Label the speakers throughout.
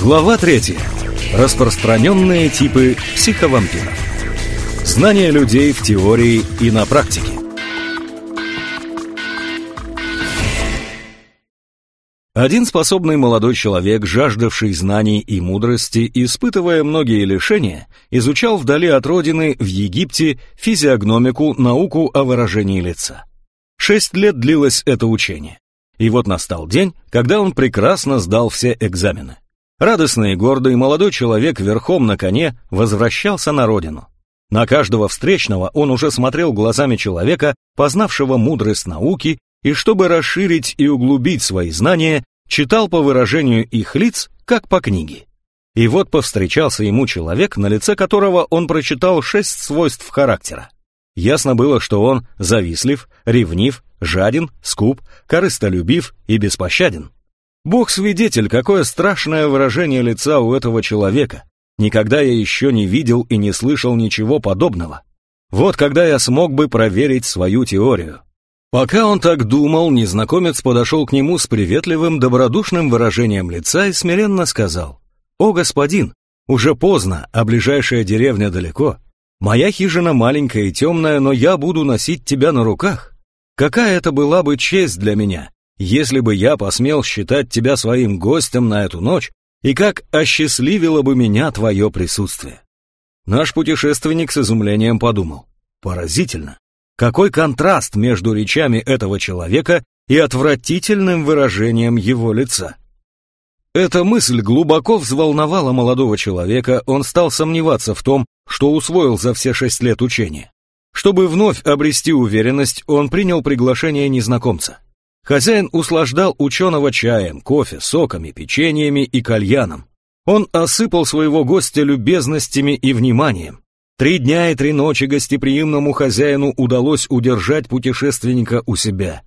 Speaker 1: Глава 3. Распространенные типы психовампиров. Знания людей в теории и на практике. Один способный молодой человек, жаждавший знаний и мудрости, испытывая многие лишения, изучал вдали от родины в Египте физиогномику, науку о выражении лица. Шесть лет длилось это учение. И вот настал день, когда он прекрасно сдал все экзамены. Радостный и гордый молодой человек верхом на коне возвращался на родину. На каждого встречного он уже смотрел глазами человека, познавшего мудрость науки, и чтобы расширить и углубить свои знания, читал по выражению их лиц, как по книге. И вот повстречался ему человек, на лице которого он прочитал шесть свойств характера. Ясно было, что он завистлив, ревнив, жаден, скуп, корыстолюбив и беспощаден. Бог свидетель, какое страшное выражение лица у этого человека. Никогда я еще не видел и не слышал ничего подобного. Вот когда я смог бы проверить свою теорию. Пока он так думал, незнакомец подошел к нему с приветливым, добродушным выражением лица и смиренно сказал, «О, господин, уже поздно, а ближайшая деревня далеко. Моя хижина маленькая и темная, но я буду носить тебя на руках. Какая это была бы честь для меня, если бы я посмел считать тебя своим гостем на эту ночь, и как осчастливило бы меня твое присутствие. Наш путешественник с изумлением подумал. Поразительно. Какой контраст между речами этого человека и отвратительным выражением его лица. Эта мысль глубоко взволновала молодого человека, он стал сомневаться в том, что усвоил за все шесть лет учения. Чтобы вновь обрести уверенность, он принял приглашение незнакомца. Хозяин услаждал ученого чаем, кофе, соками, печеньями и кальяном. Он осыпал своего гостя любезностями и вниманием. Три дня и три ночи гостеприимному хозяину удалось удержать путешественника у себя.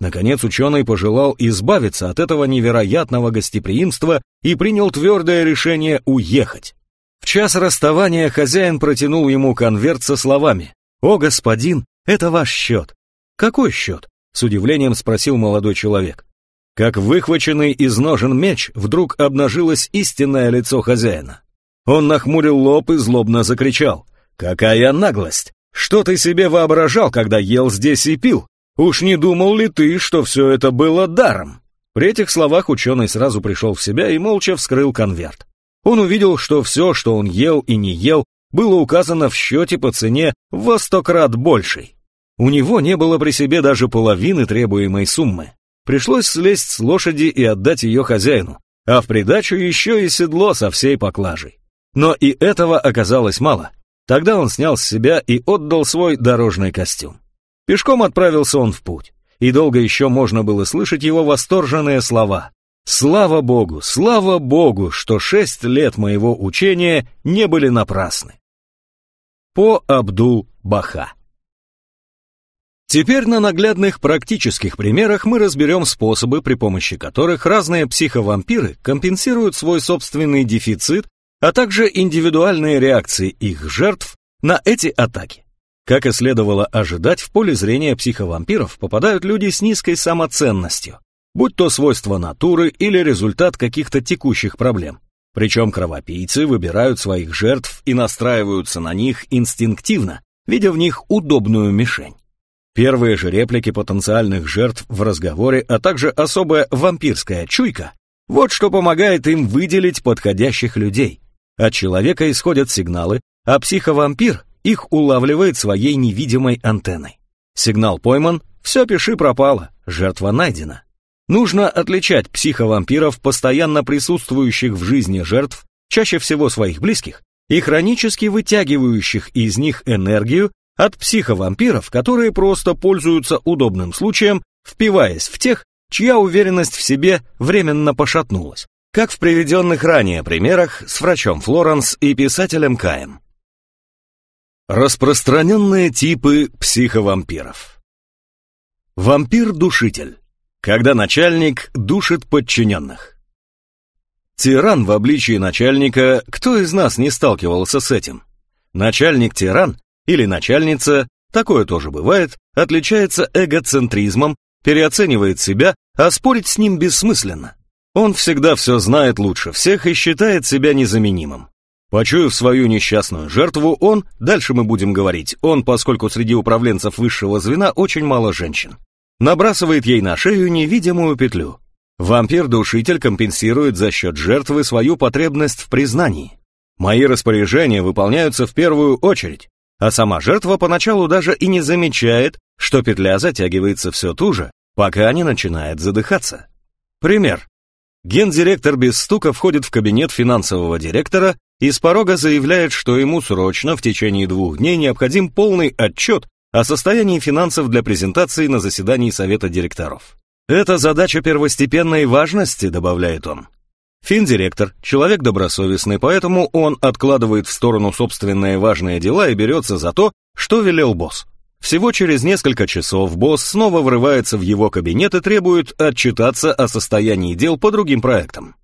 Speaker 1: Наконец ученый пожелал избавиться от этого невероятного гостеприимства и принял твердое решение уехать. В час расставания хозяин протянул ему конверт со словами «О, господин, это ваш счет». «Какой счет?» С удивлением спросил молодой человек. Как выхваченный из ножен меч, вдруг обнажилось истинное лицо хозяина. Он нахмурил лоб и злобно закричал. «Какая наглость! Что ты себе воображал, когда ел здесь и пил? Уж не думал ли ты, что все это было даром?» При этих словах ученый сразу пришел в себя и молча вскрыл конверт. Он увидел, что все, что он ел и не ел, было указано в счете по цене во сто крат большей. У него не было при себе даже половины требуемой суммы. Пришлось слезть с лошади и отдать ее хозяину, а в придачу еще и седло со всей поклажей. Но и этого оказалось мало. Тогда он снял с себя и отдал свой дорожный костюм. Пешком отправился он в путь, и долго еще можно было слышать его восторженные слова. «Слава Богу, слава Богу, что шесть лет моего учения не были напрасны». По Абдул-Баха Теперь на наглядных практических примерах мы разберем способы, при помощи которых разные психовампиры компенсируют свой собственный дефицит, а также индивидуальные реакции их жертв на эти атаки. Как и следовало ожидать, в поле зрения психовампиров попадают люди с низкой самоценностью, будь то свойство натуры или результат каких-то текущих проблем. Причем кровопийцы выбирают своих жертв и настраиваются на них инстинктивно, видя в них удобную мишень. Первые же реплики потенциальных жертв в разговоре, а также особая вампирская чуйка – вот что помогает им выделить подходящих людей. От человека исходят сигналы, а психовампир их улавливает своей невидимой антенной. Сигнал пойман, все пиши пропало, жертва найдена. Нужно отличать психовампиров, постоянно присутствующих в жизни жертв, чаще всего своих близких, и хронически вытягивающих из них энергию от психовампиров, которые просто пользуются удобным случаем, впиваясь в тех, чья уверенность в себе временно пошатнулась, как в приведенных ранее примерах с врачом Флоренс и писателем Каем. Распространенные типы психовампиров Вампир-душитель. Когда начальник душит подчиненных. Тиран в обличии начальника, кто из нас не сталкивался с этим? Начальник-тиран или начальница, такое тоже бывает, отличается эгоцентризмом, переоценивает себя, а спорить с ним бессмысленно. Он всегда все знает лучше всех и считает себя незаменимым. Почуяв свою несчастную жертву, он, дальше мы будем говорить, он, поскольку среди управленцев высшего звена очень мало женщин, набрасывает ей на шею невидимую петлю. Вампир-душитель компенсирует за счет жертвы свою потребность в признании. Мои распоряжения выполняются в первую очередь, а сама жертва поначалу даже и не замечает, что петля затягивается все туже, пока не начинает задыхаться. Пример. Гендиректор без стука входит в кабинет финансового директора и с порога заявляет, что ему срочно в течение двух дней необходим полный отчет о состоянии финансов для презентации на заседании совета директоров. «Это задача первостепенной важности», — добавляет он. Финдиректор — человек добросовестный, поэтому он откладывает в сторону собственные важные дела и берется за то, что велел босс. Всего через несколько часов босс снова врывается в его кабинет и требует отчитаться о состоянии дел по другим проектам.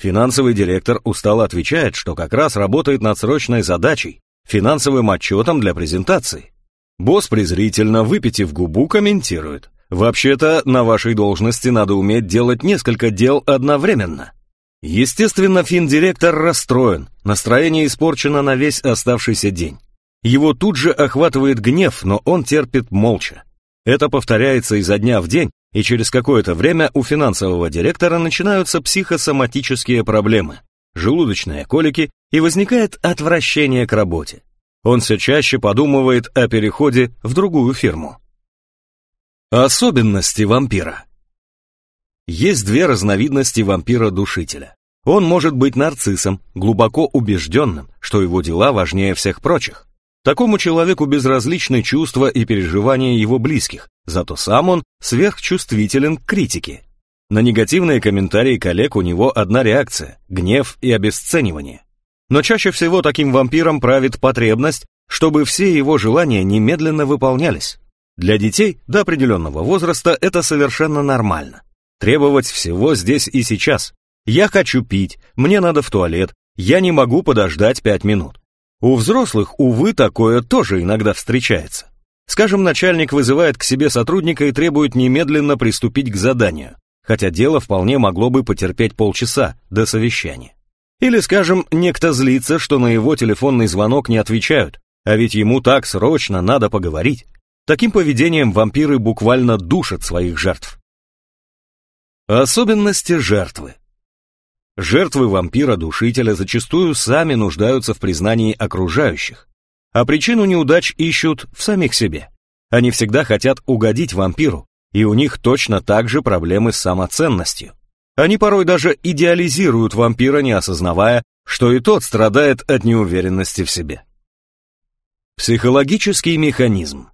Speaker 1: Финансовый директор устало отвечает, что как раз работает над срочной задачей, финансовым отчетом для презентации. Босс презрительно, выпитив губу, комментирует. «Вообще-то, на вашей должности надо уметь делать несколько дел одновременно». Естественно, финдиректор расстроен, настроение испорчено на весь оставшийся день. Его тут же охватывает гнев, но он терпит молча. Это повторяется изо дня в день, и через какое-то время у финансового директора начинаются психосоматические проблемы, желудочные колики, и возникает отвращение к работе. Он все чаще подумывает о переходе в другую фирму. Особенности вампира Есть две разновидности вампира-душителя. Он может быть нарциссом, глубоко убежденным, что его дела важнее всех прочих. Такому человеку безразличны чувства и переживания его близких, зато сам он сверхчувствителен к критике. На негативные комментарии коллег у него одна реакция – гнев и обесценивание. Но чаще всего таким вампиром правит потребность, чтобы все его желания немедленно выполнялись. Для детей до определенного возраста это совершенно нормально. Требовать всего здесь и сейчас. Я хочу пить, мне надо в туалет, я не могу подождать пять минут. У взрослых, увы, такое тоже иногда встречается. Скажем, начальник вызывает к себе сотрудника и требует немедленно приступить к заданию, хотя дело вполне могло бы потерпеть полчаса до совещания. Или, скажем, некто злится, что на его телефонный звонок не отвечают, а ведь ему так срочно надо поговорить. Таким поведением вампиры буквально душат своих жертв. Особенности жертвы. Жертвы вампира-душителя зачастую сами нуждаются в признании окружающих, а причину неудач ищут в самих себе. Они всегда хотят угодить вампиру, и у них точно так же проблемы с самоценностью. Они порой даже идеализируют вампира, не осознавая, что и тот страдает от неуверенности в себе. Психологический механизм.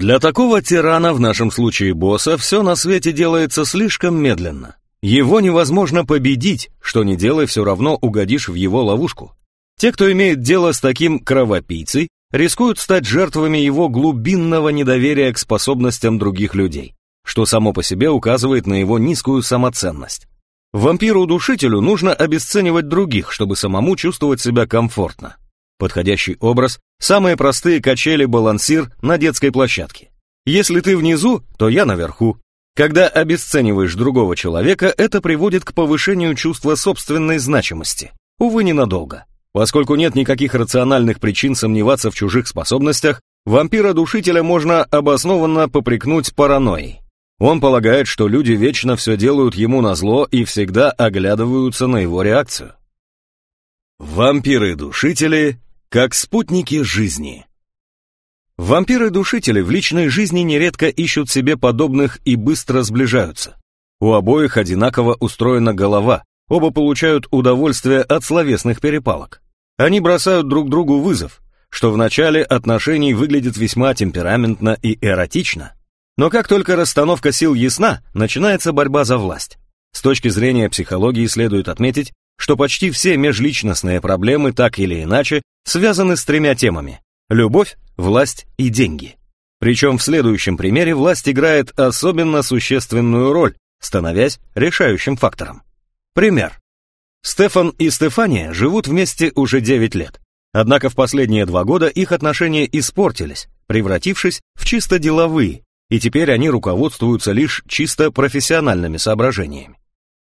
Speaker 1: Для такого тирана, в нашем случае босса, все на свете делается слишком медленно. Его невозможно победить, что не делай, все равно угодишь в его ловушку. Те, кто имеет дело с таким кровопийцей, рискуют стать жертвами его глубинного недоверия к способностям других людей, что само по себе указывает на его низкую самоценность. Вампиру-душителю нужно обесценивать других, чтобы самому чувствовать себя комфортно. Подходящий образ – самые простые качели-балансир на детской площадке. Если ты внизу, то я наверху, когда обесцениваешь другого человека, это приводит к повышению чувства собственной значимости. Увы, ненадолго. Поскольку нет никаких рациональных причин сомневаться в чужих способностях, вампира-душителя можно обоснованно попрекнуть паранойей. Он полагает, что люди вечно все делают ему назло и всегда оглядываются на его реакцию. Вампиры-душители как спутники жизни. Вампиры-душители в личной жизни нередко ищут себе подобных и быстро сближаются. У обоих одинаково устроена голова, оба получают удовольствие от словесных перепалок. Они бросают друг другу вызов, что в начале отношений выглядит весьма темпераментно и эротично. Но как только расстановка сил ясна, начинается борьба за власть. С точки зрения психологии следует отметить, что почти все межличностные проблемы так или иначе связаны с тремя темами любовь, власть и деньги. Причем в следующем примере власть играет особенно существенную роль, становясь решающим фактором. Пример. Стефан и Стефания живут вместе уже 9 лет. Однако в последние два года их отношения испортились, превратившись в чисто деловые, и теперь они руководствуются лишь чисто профессиональными соображениями.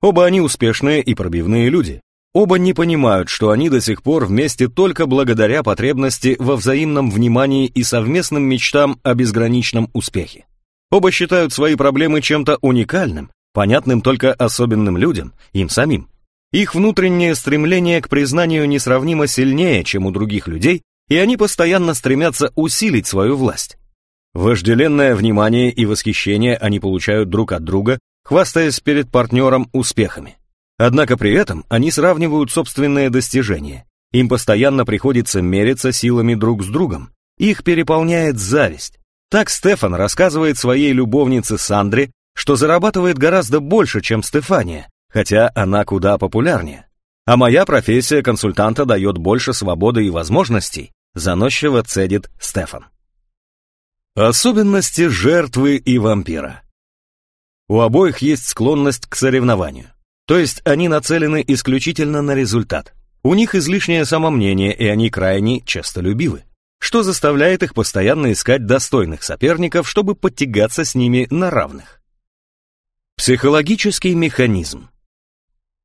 Speaker 1: Оба они успешные и пробивные люди. Оба не понимают, что они до сих пор вместе только благодаря потребности во взаимном внимании и совместным мечтам о безграничном успехе. Оба считают свои проблемы чем-то уникальным, понятным только особенным людям, им самим. Их внутреннее стремление к признанию несравнимо сильнее, чем у других людей, и они постоянно стремятся усилить свою власть. Вожделенное внимание и восхищение они получают друг от друга, хвастаясь перед партнером успехами. Однако при этом они сравнивают собственные достижения. Им постоянно приходится мериться силами друг с другом. Их переполняет зависть. Так Стефан рассказывает своей любовнице Сандре, что зарабатывает гораздо больше, чем Стефания, хотя она куда популярнее. А моя профессия консультанта дает больше свободы и возможностей, заносчиво цедит Стефан. Особенности жертвы и вампира. У обоих есть склонность к соревнованию. То есть они нацелены исключительно на результат. У них излишнее самомнение, и они крайне честолюбивы, что заставляет их постоянно искать достойных соперников, чтобы подтягаться с ними на равных. Психологический механизм.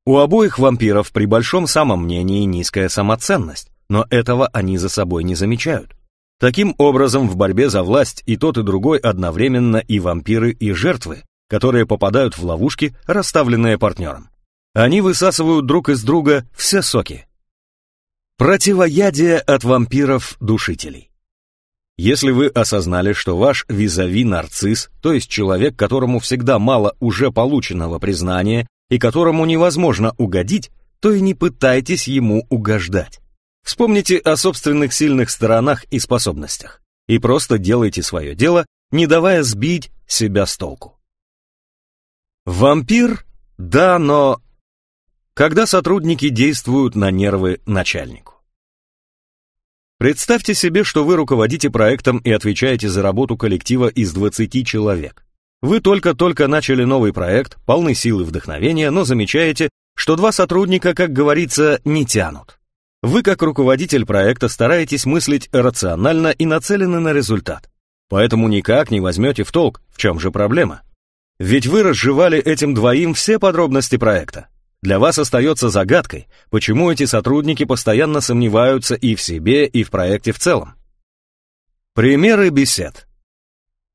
Speaker 1: У обоих вампиров при большом самомнении низкая самоценность, но этого они за собой не замечают. Таким образом, в борьбе за власть и тот, и другой одновременно и вампиры, и жертвы, которые попадают в ловушки, расставленные партнером. Они высасывают друг из друга все соки. Противоядие от вампиров-душителей. Если вы осознали, что ваш визави нарцисс, то есть человек, которому всегда мало уже полученного признания и которому невозможно угодить, то и не пытайтесь ему угождать. Вспомните о собственных сильных сторонах и способностях и просто делайте свое дело, не давая сбить себя с толку. Вампир? Да, но... Когда сотрудники действуют на нервы начальнику. Представьте себе, что вы руководите проектом и отвечаете за работу коллектива из 20 человек. Вы только-только начали новый проект, полны силы вдохновения, но замечаете, что два сотрудника, как говорится, не тянут. Вы, как руководитель проекта, стараетесь мыслить рационально и нацелены на результат. Поэтому никак не возьмете в толк, в чем же проблема. Ведь вы разжевали этим двоим все подробности проекта. Для вас остается загадкой, почему эти сотрудники постоянно сомневаются и в себе, и в проекте в целом. Примеры бесед.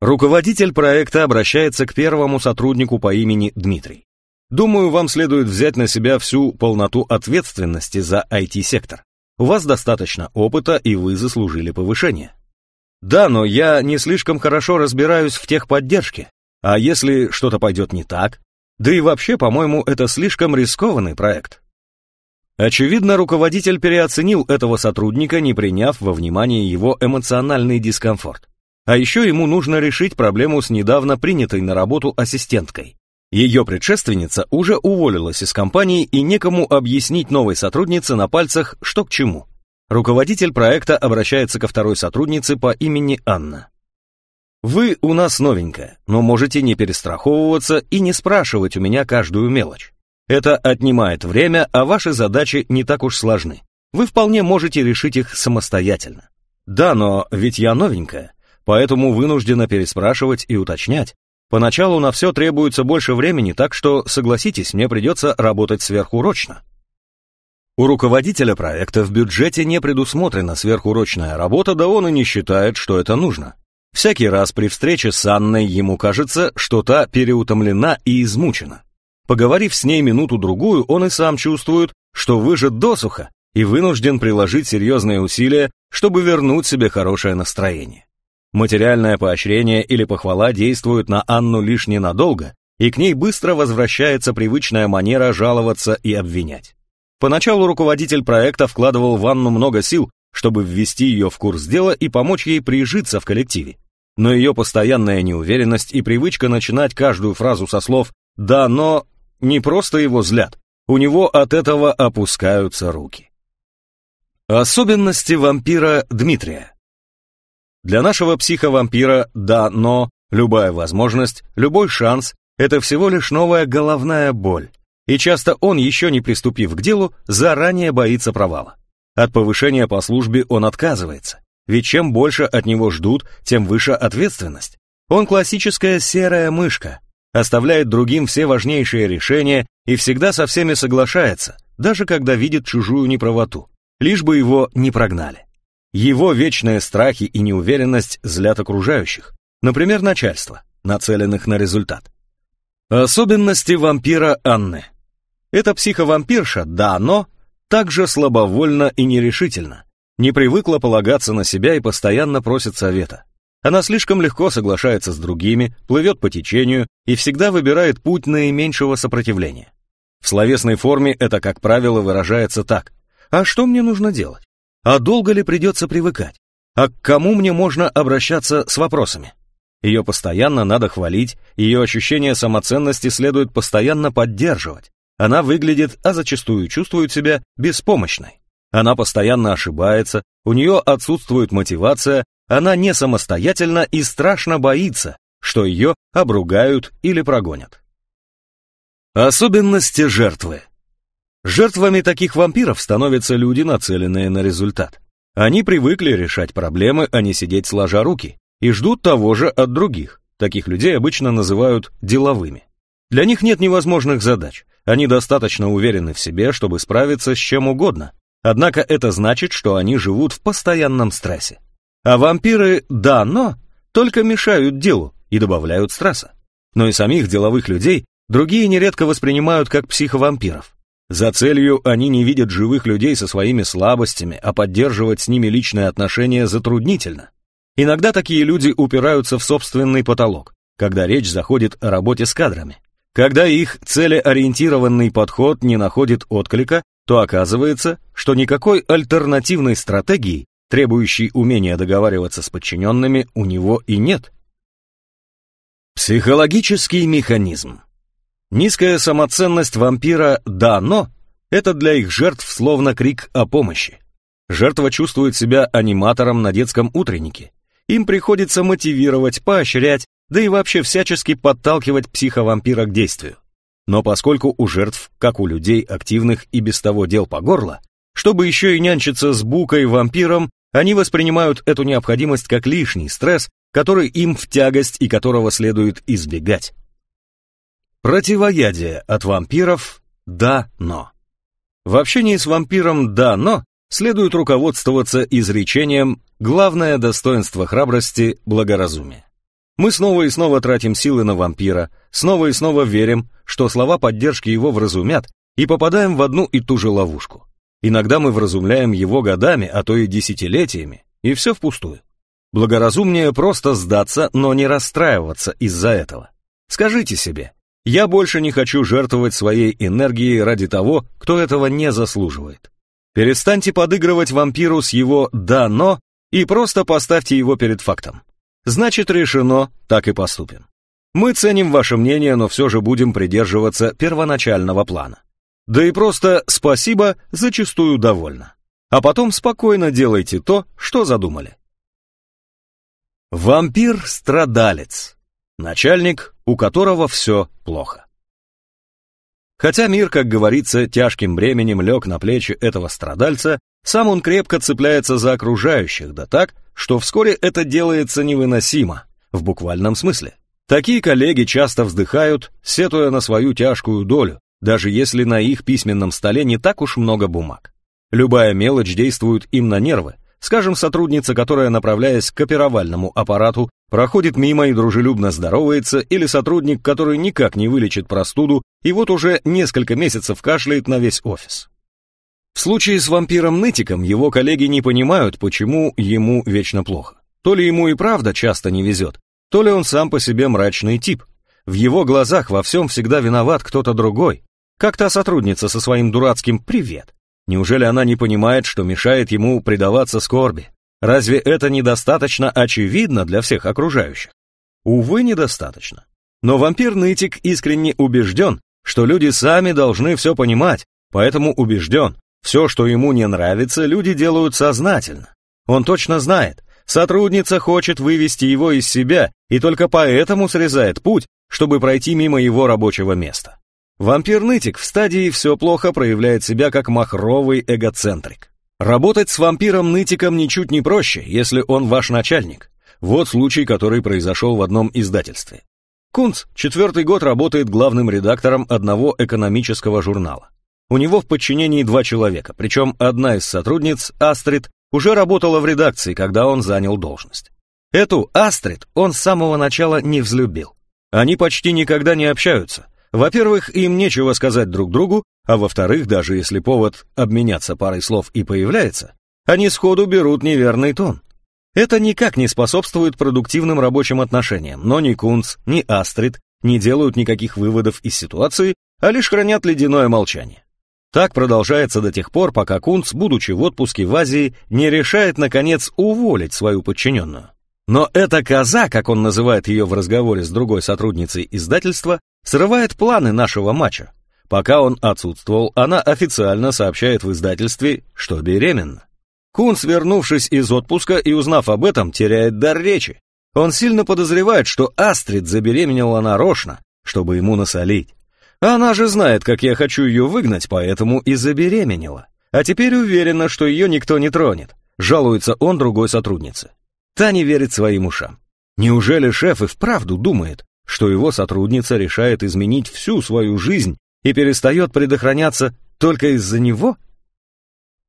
Speaker 1: Руководитель проекта обращается к первому сотруднику по имени Дмитрий. Думаю, вам следует взять на себя всю полноту ответственности за IT-сектор. У вас достаточно опыта, и вы заслужили повышение. Да, но я не слишком хорошо разбираюсь в техподдержке. А если что-то пойдет не так? Да и вообще, по-моему, это слишком рискованный проект. Очевидно, руководитель переоценил этого сотрудника, не приняв во внимание его эмоциональный дискомфорт. А еще ему нужно решить проблему с недавно принятой на работу ассистенткой. Ее предшественница уже уволилась из компании и некому объяснить новой сотруднице на пальцах, что к чему. Руководитель проекта обращается ко второй сотруднице по имени Анна. Вы у нас новенькая, но можете не перестраховываться и не спрашивать у меня каждую мелочь. Это отнимает время, а ваши задачи не так уж сложны. Вы вполне можете решить их самостоятельно. Да, но ведь я новенькая, поэтому вынуждена переспрашивать и уточнять. Поначалу на все требуется больше времени, так что, согласитесь, мне придется работать сверхурочно. У руководителя проекта в бюджете не предусмотрена сверхурочная работа, да он и не считает, что это нужно. Всякий раз при встрече с Анной ему кажется, что та переутомлена и измучена. Поговорив с ней минуту-другую, он и сам чувствует, что выжат досуха и вынужден приложить серьезные усилия, чтобы вернуть себе хорошее настроение. Материальное поощрение или похвала действуют на Анну лишь ненадолго, и к ней быстро возвращается привычная манера жаловаться и обвинять. Поначалу руководитель проекта вкладывал в Анну много сил, чтобы ввести ее в курс дела и помочь ей прижиться в коллективе но ее постоянная неуверенность и привычка начинать каждую фразу со слов «да, но» не просто его злят, у него от этого опускаются руки. Особенности вампира Дмитрия Для нашего психовампира «да, но» любая возможность, любой шанс – это всего лишь новая головная боль, и часто он, еще не приступив к делу, заранее боится провала. От повышения по службе он отказывается, ведь чем больше от него ждут, тем выше ответственность. Он классическая серая мышка. оставляет другим все важнейшие решения и всегда со всеми соглашается, даже когда видит чужую неправоту, лишь бы его не прогнали. Его вечные страхи и неуверенность злят окружающих, например, начальство, нацеленных на результат. Особенности вампира Анны. Это психовампирша, да, но также слабовольна и нерешительна, не привыкла полагаться на себя и постоянно просит совета. Она слишком легко соглашается с другими, плывет по течению и всегда выбирает путь наименьшего сопротивления. В словесной форме это, как правило, выражается так. «А что мне нужно делать? А долго ли придется привыкать? А к кому мне можно обращаться с вопросами?» Ее постоянно надо хвалить, ее ощущение самоценности следует постоянно поддерживать. Она выглядит, а зачастую чувствует себя беспомощной. Она постоянно ошибается, у нее отсутствует мотивация, она не самостоятельна и страшно боится, что ее обругают или прогонят. Особенности жертвы. Жертвами таких вампиров становятся люди, нацеленные на результат. Они привыкли решать проблемы, а не сидеть сложа руки, и ждут того же от других. Таких людей обычно называют деловыми. Для них нет невозможных задач, они достаточно уверены в себе, чтобы справиться с чем угодно, однако это значит, что они живут в постоянном стрессе. А вампиры, да, но только мешают делу и добавляют стресса. Но и самих деловых людей другие нередко воспринимают как психовампиров. За целью они не видят живых людей со своими слабостями, а поддерживать с ними личные отношения затруднительно. Иногда такие люди упираются в собственный потолок, когда речь заходит о работе с кадрами. Когда их целеориентированный подход не находит отклика, то оказывается, что никакой альтернативной стратегии требующий умения договариваться с подчиненными, у него и нет. Психологический механизм. Низкая самоценность вампира «да, но» — это для их жертв словно крик о помощи. Жертва чувствует себя аниматором на детском утреннике. Им приходится мотивировать, поощрять, да и вообще всячески подталкивать психовампира к действию. Но поскольку у жертв, как у людей активных и без того дел по горло, чтобы еще и нянчиться с букой-вампиром, они воспринимают эту необходимость как лишний стресс, который им в тягость и которого следует избегать. Противоядие от вампиров «да, но». В общении с вампиром «да, но» следует руководствоваться изречением «главное достоинство храбрости – благоразумие». Мы снова и снова тратим силы на вампира, снова и снова верим, что слова поддержки его вразумят, и попадаем в одну и ту же ловушку. Иногда мы вразумляем его годами, а то и десятилетиями, и все впустую. Благоразумнее просто сдаться, но не расстраиваться из-за этого. Скажите себе, я больше не хочу жертвовать своей энергией ради того, кто этого не заслуживает. Перестаньте подыгрывать вампиру с его «да, но» и просто поставьте его перед фактом. Значит, решено, так и поступим. Мы ценим ваше мнение, но все же будем придерживаться первоначального плана. Да и просто «спасибо» зачастую довольно. А потом спокойно делайте то, что задумали. Вампир-страдалец. Начальник, у которого все плохо. Хотя мир, как говорится, тяжким бременем лег на плечи этого страдальца, сам он крепко цепляется за окружающих, да так, что вскоре это делается невыносимо, в буквальном смысле. Такие коллеги часто вздыхают, сетуя на свою тяжкую долю, даже если на их письменном столе не так уж много бумаг. Любая мелочь действует им на нервы. Скажем, сотрудница, которая, направляясь к копировальному аппарату, проходит мимо и дружелюбно здоровается, или сотрудник, который никак не вылечит простуду и вот уже несколько месяцев кашляет на весь офис. В случае с вампиром-нытиком его коллеги не понимают, почему ему вечно плохо. То ли ему и правда часто не везет, то ли он сам по себе мрачный тип. В его глазах во всем всегда виноват кто-то другой, как та сотрудница со своим дурацким «привет». Неужели она не понимает, что мешает ему предаваться скорби? Разве это недостаточно очевидно для всех окружающих? Увы, недостаточно. Но вампир-нытик искренне убежден, что люди сами должны все понимать, поэтому убежден, все, что ему не нравится, люди делают сознательно. Он точно знает, сотрудница хочет вывести его из себя и только поэтому срезает путь, чтобы пройти мимо его рабочего места. Вампир-нытик в стадии «все плохо» проявляет себя как махровый эгоцентрик. Работать с вампиром-нытиком ничуть не проще, если он ваш начальник. Вот случай, который произошел в одном издательстве. Кунц четвертый год работает главным редактором одного экономического журнала. У него в подчинении два человека, причем одна из сотрудниц, Астрид, уже работала в редакции, когда он занял должность. Эту Астрид он с самого начала не взлюбил. Они почти никогда не общаются. Во-первых, им нечего сказать друг другу, а во-вторых, даже если повод обменяться парой слов и появляется, они сходу берут неверный тон. Это никак не способствует продуктивным рабочим отношениям, но ни Кунц, ни Астрид не делают никаких выводов из ситуации, а лишь хранят ледяное молчание. Так продолжается до тех пор, пока Кунц, будучи в отпуске в Азии, не решает, наконец, уволить свою подчиненную. Но эта коза, как он называет ее в разговоре с другой сотрудницей издательства, срывает планы нашего матча. Пока он отсутствовал, она официально сообщает в издательстве, что беременна. Кунц, вернувшись из отпуска и узнав об этом, теряет дар речи. Он сильно подозревает, что Астрид забеременела нарочно, чтобы ему насолить. Она же знает, как я хочу ее выгнать, поэтому и забеременела. А теперь уверена, что ее никто не тронет. Жалуется он другой сотруднице. Та не верит своим ушам. Неужели шеф и вправду думает, что его сотрудница решает изменить всю свою жизнь и перестает предохраняться только из-за него?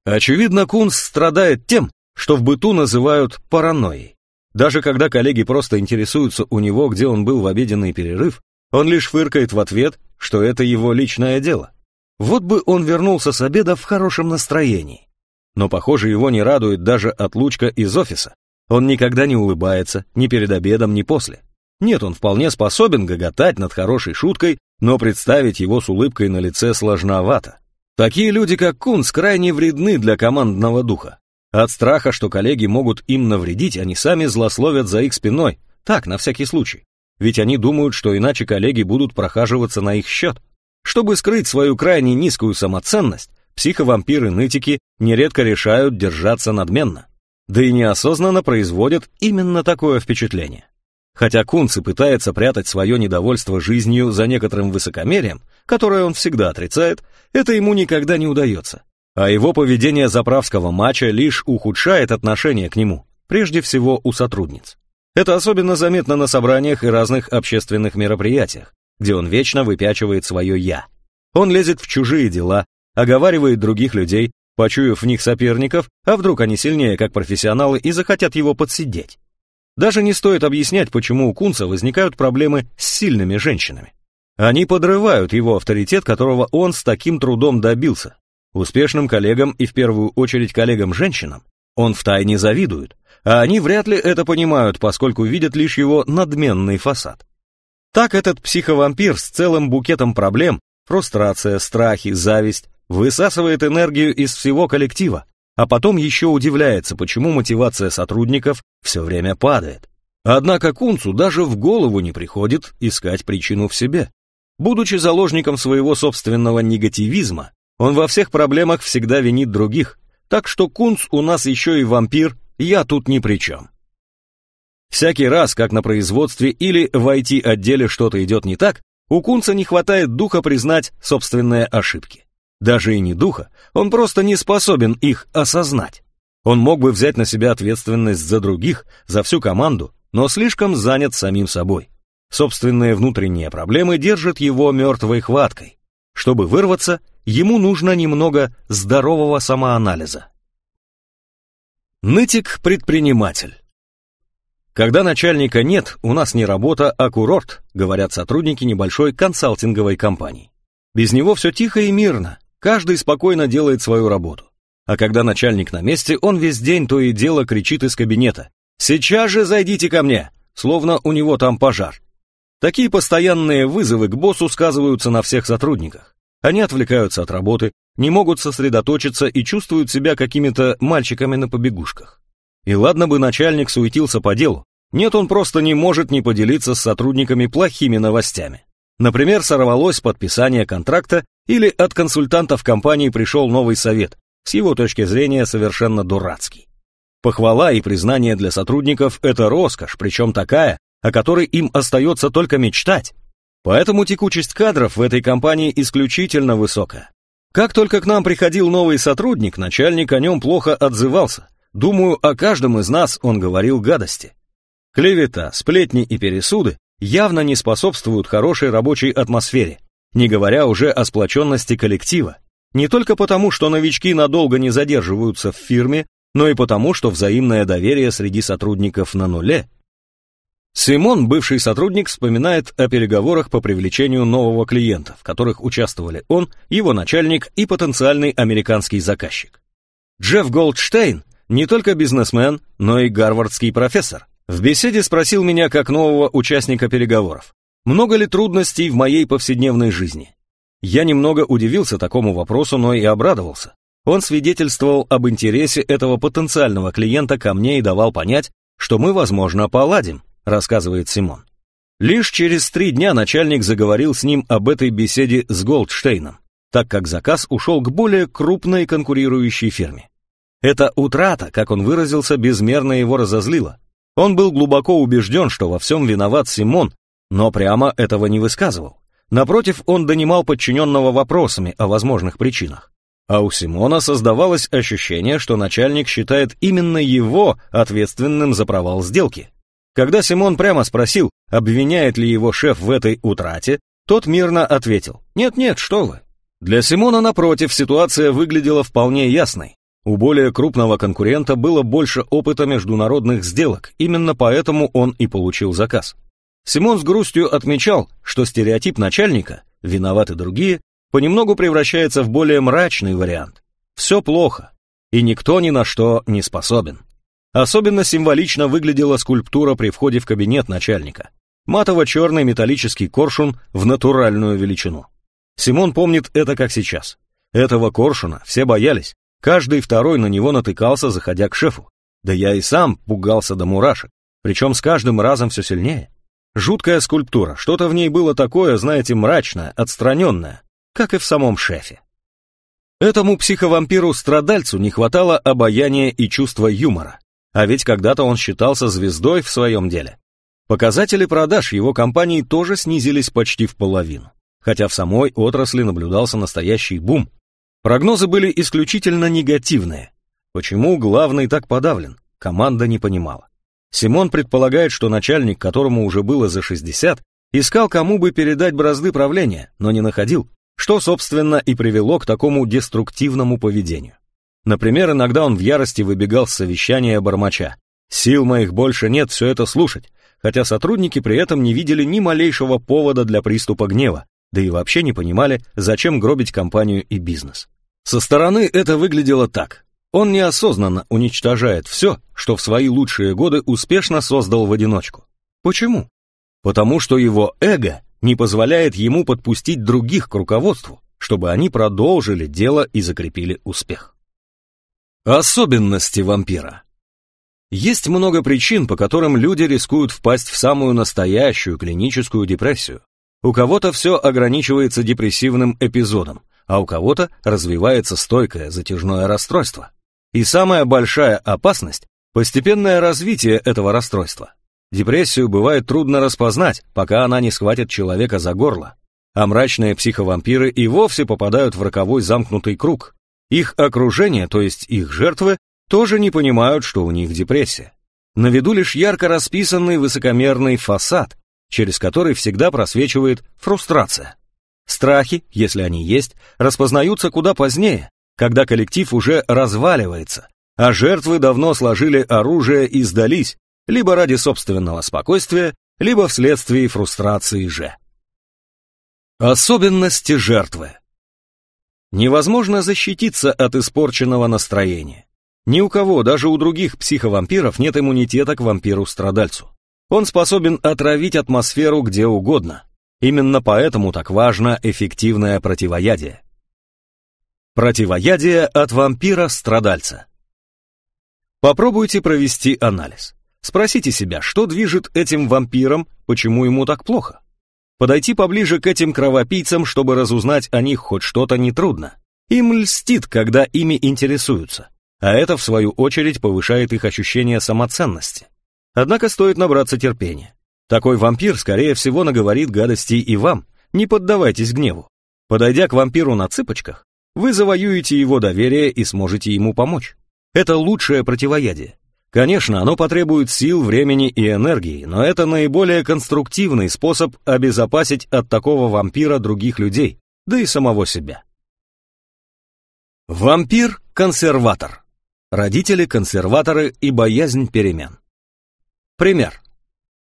Speaker 1: Очевидно, Кунс страдает тем, что в быту называют паранойей. Даже когда коллеги просто интересуются у него, где он был в обеденный перерыв, он лишь фыркает в ответ, что это его личное дело. Вот бы он вернулся с обеда в хорошем настроении. Но, похоже, его не радует даже отлучка из офиса. Он никогда не улыбается, ни перед обедом, ни после. Нет, он вполне способен гоготать над хорошей шуткой, но представить его с улыбкой на лице сложновато. Такие люди, как Кунс, крайне вредны для командного духа. От страха, что коллеги могут им навредить, они сами злословят за их спиной. Так, на всякий случай ведь они думают, что иначе коллеги будут прохаживаться на их счет. Чтобы скрыть свою крайне низкую самоценность, психовампиры-нытики нередко решают держаться надменно. Да и неосознанно производят именно такое впечатление. Хотя Кунци пытается прятать свое недовольство жизнью за некоторым высокомерием, которое он всегда отрицает, это ему никогда не удается. А его поведение заправского матча лишь ухудшает отношение к нему, прежде всего у сотрудниц. Это особенно заметно на собраниях и разных общественных мероприятиях, где он вечно выпячивает свое «я». Он лезет в чужие дела, оговаривает других людей, почуяв в них соперников, а вдруг они сильнее как профессионалы и захотят его подсидеть. Даже не стоит объяснять, почему у Кунца возникают проблемы с сильными женщинами. Они подрывают его авторитет, которого он с таким трудом добился. Успешным коллегам и в первую очередь коллегам-женщинам он втайне завидует, а они вряд ли это понимают, поскольку видят лишь его надменный фасад. Так этот психовампир с целым букетом проблем, фрустрация, страхи, зависть, высасывает энергию из всего коллектива, а потом еще удивляется, почему мотивация сотрудников все время падает. Однако Кунцу даже в голову не приходит искать причину в себе. Будучи заложником своего собственного негативизма, он во всех проблемах всегда винит других, так что Кунц у нас еще и вампир я тут ни при чем. Всякий раз, как на производстве или в IT-отделе что-то идет не так, у Кунца не хватает духа признать собственные ошибки. Даже и не духа, он просто не способен их осознать. Он мог бы взять на себя ответственность за других, за всю команду, но слишком занят самим собой. Собственные внутренние проблемы держат его мертвой хваткой. Чтобы вырваться, ему нужно немного здорового самоанализа. Нытик-предприниматель. Когда начальника нет, у нас не работа, а курорт, говорят сотрудники небольшой консалтинговой компании. Без него все тихо и мирно, каждый спокойно делает свою работу. А когда начальник на месте, он весь день то и дело кричит из кабинета. «Сейчас же зайдите ко мне!» Словно у него там пожар. Такие постоянные вызовы к боссу сказываются на всех сотрудниках. Они отвлекаются от работы, не могут сосредоточиться и чувствуют себя какими-то мальчиками на побегушках. И ладно бы начальник суетился по делу, нет, он просто не может не поделиться с сотрудниками плохими новостями. Например, сорвалось подписание контракта или от консультантов компании пришел новый совет, с его точки зрения совершенно дурацкий. Похвала и признание для сотрудников – это роскошь, причем такая, о которой им остается только мечтать. Поэтому текучесть кадров в этой компании исключительно высокая. Как только к нам приходил новый сотрудник, начальник о нем плохо отзывался. Думаю, о каждом из нас он говорил гадости. Клевета, сплетни и пересуды явно не способствуют хорошей рабочей атмосфере, не говоря уже о сплоченности коллектива. Не только потому, что новички надолго не задерживаются в фирме, но и потому, что взаимное доверие среди сотрудников на нуле. Симон, бывший сотрудник, вспоминает о переговорах по привлечению нового клиента, в которых участвовали он, его начальник и потенциальный американский заказчик. Джефф Голдштейн не только бизнесмен, но и гарвардский профессор. В беседе спросил меня как нового участника переговоров, много ли трудностей в моей повседневной жизни. Я немного удивился такому вопросу, но и обрадовался. Он свидетельствовал об интересе этого потенциального клиента ко мне и давал понять, что мы, возможно, поладим, рассказывает Симон. Лишь через три дня начальник заговорил с ним об этой беседе с Голдштейном, так как заказ ушел к более крупной конкурирующей фирме. Эта утрата, как он выразился, безмерно его разозлила. Он был глубоко убежден, что во всем виноват Симон, но прямо этого не высказывал. Напротив, он донимал подчиненного вопросами о возможных причинах. А у Симона создавалось ощущение, что начальник считает именно его ответственным за провал сделки. Когда Симон прямо спросил, обвиняет ли его шеф в этой утрате, тот мирно ответил «Нет-нет, что вы». Для Симона, напротив, ситуация выглядела вполне ясной. У более крупного конкурента было больше опыта международных сделок, именно поэтому он и получил заказ. Симон с грустью отмечал, что стереотип начальника «виноваты другие» понемногу превращается в более мрачный вариант. Все плохо, и никто ни на что не способен. Особенно символично выглядела скульптура при входе в кабинет начальника. Матово-черный металлический коршун в натуральную величину. Симон помнит это как сейчас. Этого коршуна все боялись, каждый второй на него натыкался, заходя к шефу. Да я и сам пугался до мурашек, причем с каждым разом все сильнее. Жуткая скульптура, что-то в ней было такое, знаете, мрачное, отстраненное, как и в самом шефе. Этому психовампиру-страдальцу не хватало обаяния и чувства юмора, а ведь когда-то он считался звездой в своем деле. Показатели продаж его компании тоже снизились почти в половину, хотя в самой отрасли наблюдался настоящий бум. Прогнозы были исключительно негативные. Почему главный так подавлен, команда не понимала. Симон предполагает, что начальник, которому уже было за 60, искал кому бы передать бразды правления, но не находил что, собственно, и привело к такому деструктивному поведению. Например, иногда он в ярости выбегал с совещания бормоча. «Сил моих больше нет все это слушать», хотя сотрудники при этом не видели ни малейшего повода для приступа гнева, да и вообще не понимали, зачем гробить компанию и бизнес. Со стороны это выглядело так. Он неосознанно уничтожает все, что в свои лучшие годы успешно создал в одиночку. Почему? Потому что его эго не позволяет ему подпустить других к руководству, чтобы они продолжили дело и закрепили успех. Особенности вампира Есть много причин, по которым люди рискуют впасть в самую настоящую клиническую депрессию. У кого-то все ограничивается депрессивным эпизодом, а у кого-то развивается стойкое затяжное расстройство. И самая большая опасность – постепенное развитие этого расстройства. Депрессию бывает трудно распознать, пока она не схватит человека за горло. А мрачные психовампиры и вовсе попадают в роковой замкнутый круг. Их окружение, то есть их жертвы, тоже не понимают, что у них депрессия. На виду лишь ярко расписанный высокомерный фасад, через который всегда просвечивает фрустрация. Страхи, если они есть, распознаются куда позднее, когда коллектив уже разваливается, а жертвы давно сложили оружие и сдались, либо ради собственного спокойствия, либо вследствие фрустрации же. Особенности жертвы. Невозможно защититься от испорченного настроения. Ни у кого, даже у других психовампиров, нет иммунитета к вампиру-страдальцу. Он способен отравить атмосферу где угодно. Именно поэтому так важно эффективное противоядие. Противоядие от вампира-страдальца. Попробуйте провести анализ. Спросите себя, что движет этим вампиром, почему ему так плохо? Подойти поближе к этим кровопийцам, чтобы разузнать о них хоть что-то нетрудно. Им льстит, когда ими интересуются, а это, в свою очередь, повышает их ощущение самоценности. Однако стоит набраться терпения. Такой вампир, скорее всего, наговорит гадостей и вам, не поддавайтесь гневу. Подойдя к вампиру на цыпочках, вы завоюете его доверие и сможете ему помочь. Это лучшее противоядие. Конечно, оно потребует сил, времени и энергии, но это наиболее конструктивный способ обезопасить от такого вампира других людей, да и самого себя. Вампир-консерватор. Родители-консерваторы и боязнь перемен. Пример.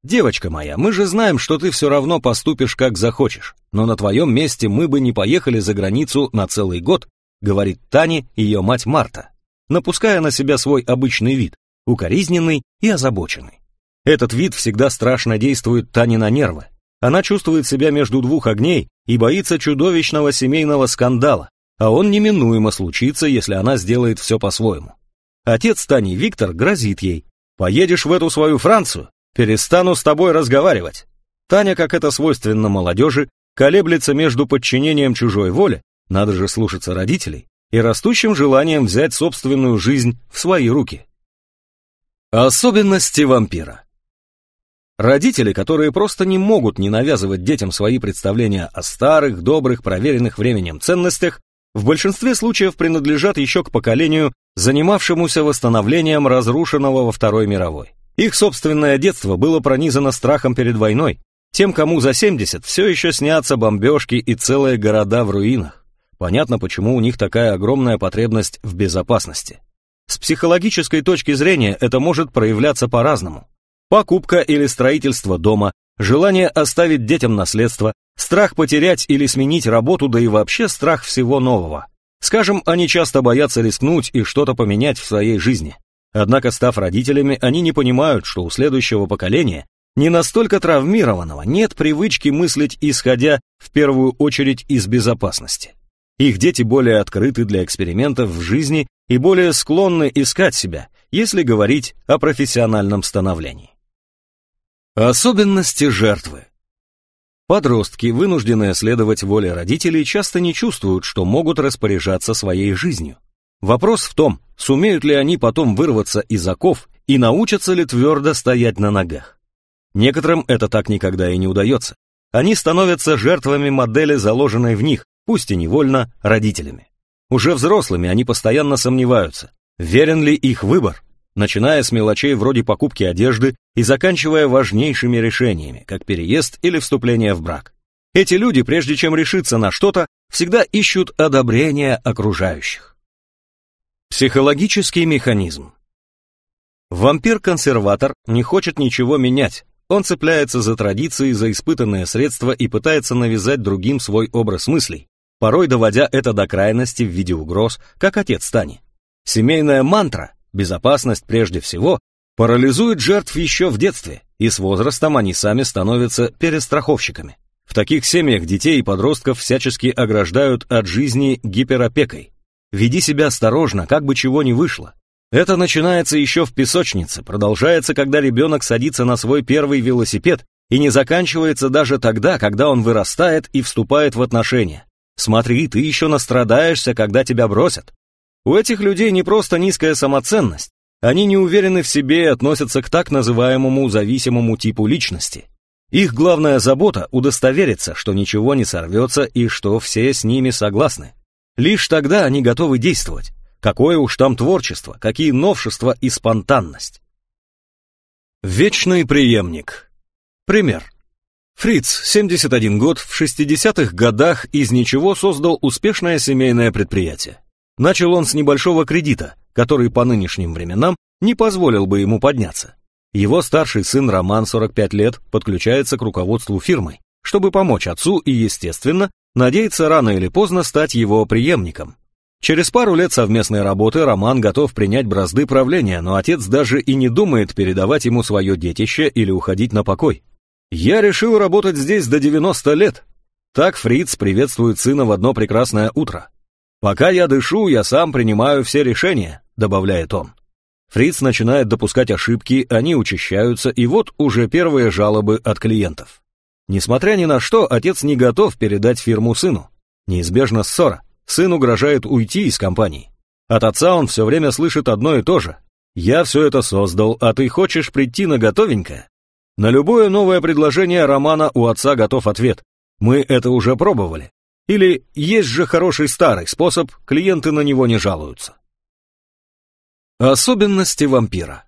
Speaker 1: «Девочка моя, мы же знаем, что ты все равно поступишь, как захочешь, но на твоем месте мы бы не поехали за границу на целый год», говорит Тане ее мать Марта, напуская на себя свой обычный вид, укоризненный и озабоченный. Этот вид всегда страшно действует Тане на нервы. Она чувствует себя между двух огней и боится чудовищного семейного скандала, а он неминуемо случится, если она сделает все по-своему. Отец Тани Виктор грозит ей. «Поедешь в эту свою Францию, Перестану с тобой разговаривать. Таня, как это свойственно молодежи, колеблется между подчинением чужой воле, надо же слушаться родителей, и растущим желанием взять собственную жизнь в свои руки. Особенности вампира. Родители, которые просто не могут не навязывать детям свои представления о старых, добрых, проверенных временем ценностях, в большинстве случаев принадлежат еще к поколению, занимавшемуся восстановлением разрушенного во Второй мировой. Их собственное детство было пронизано страхом перед войной. Тем, кому за 70, все еще снятся бомбежки и целые города в руинах. Понятно, почему у них такая огромная потребность в безопасности. С психологической точки зрения это может проявляться по-разному. Покупка или строительство дома, желание оставить детям наследство, страх потерять или сменить работу, да и вообще страх всего нового. Скажем, они часто боятся рискнуть и что-то поменять в своей жизни. Однако, став родителями, они не понимают, что у следующего поколения, не настолько травмированного, нет привычки мыслить, исходя в первую очередь из безопасности. Их дети более открыты для экспериментов в жизни и более склонны искать себя, если говорить о профессиональном становлении. Особенности жертвы. Подростки, вынужденные следовать воле родителей, часто не чувствуют, что могут распоряжаться своей жизнью. Вопрос в том, сумеют ли они потом вырваться из оков и научатся ли твердо стоять на ногах. Некоторым это так никогда и не удается. Они становятся жертвами модели, заложенной в них, пусть и невольно, родителями. Уже взрослыми они постоянно сомневаются, верен ли их выбор, начиная с мелочей вроде покупки одежды и заканчивая важнейшими решениями, как переезд или вступление в брак. Эти люди, прежде чем решиться на что-то, всегда ищут одобрения окружающих. Психологический механизм. Вампир-консерватор не хочет ничего менять. Он цепляется за традиции, за испытанные средства и пытается навязать другим свой образ мыслей, порой доводя это до крайности в виде угроз, как отец Тани. Семейная мантра «безопасность прежде всего» парализует жертв еще в детстве, и с возрастом они сами становятся перестраховщиками. В таких семьях детей и подростков всячески ограждают от жизни гиперопекой, Веди себя осторожно, как бы чего ни вышло. Это начинается еще в песочнице, продолжается, когда ребенок садится на свой первый велосипед и не заканчивается даже тогда, когда он вырастает и вступает в отношения. Смотри, ты еще настрадаешься, когда тебя бросят. У этих людей не просто низкая самоценность, они не уверены в себе и относятся к так называемому зависимому типу личности. Их главная забота – удостовериться, что ничего не сорвется и что все с ними согласны. Лишь тогда они готовы действовать. Какое уж там творчество, какие новшества и спонтанность. Вечный преемник. Пример. Фриц, 71 год, в 60-х годах из ничего создал успешное семейное предприятие. Начал он с небольшого кредита, который по нынешним временам не позволил бы ему подняться. Его старший сын Роман, 45 лет, подключается к руководству фирмой, чтобы помочь отцу и, естественно, надеется рано или поздно стать его преемником. Через пару лет совместной работы Роман готов принять бразды правления, но отец даже и не думает передавать ему свое детище или уходить на покой. «Я решил работать здесь до 90 лет». Так Фриц приветствует сына в одно прекрасное утро. «Пока я дышу, я сам принимаю все решения», — добавляет он. Фриц начинает допускать ошибки, они учащаются, и вот уже первые жалобы от клиентов. Несмотря ни на что, отец не готов передать фирму сыну. Неизбежна ссора. Сын угрожает уйти из компании. От отца он все время слышит одно и то же. «Я все это создал, а ты хочешь прийти на готовенькое?» На любое новое предложение Романа у отца готов ответ. «Мы это уже пробовали». Или «Есть же хороший старый способ, клиенты на него не жалуются». Особенности вампира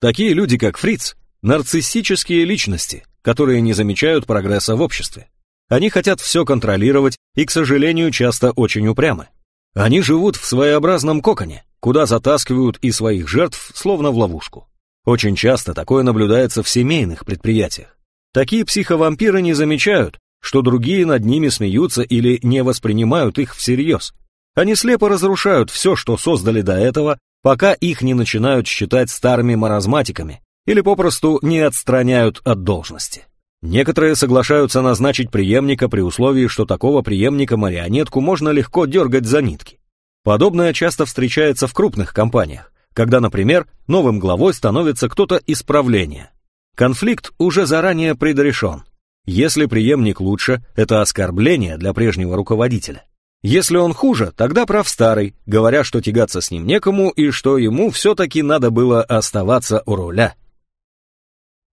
Speaker 1: Такие люди, как Фриц, нарциссические личности, которые не замечают прогресса в обществе. Они хотят все контролировать и, к сожалению, часто очень упрямы. Они живут в своеобразном коконе, куда затаскивают и своих жертв, словно в ловушку. Очень часто такое наблюдается в семейных предприятиях. Такие психовампиры не замечают, что другие над ними смеются или не воспринимают их всерьез. Они слепо разрушают все, что создали до этого, пока их не начинают считать старыми маразматиками или попросту не отстраняют от должности. Некоторые соглашаются назначить преемника при условии, что такого преемника-марионетку можно легко дергать за нитки. Подобное часто встречается в крупных компаниях, когда, например, новым главой становится кто-то из правления. Конфликт уже заранее предрешен. Если преемник лучше, это оскорбление для прежнего руководителя. Если он хуже, тогда прав старый, говоря, что тягаться с ним некому и что ему все-таки надо было оставаться у руля.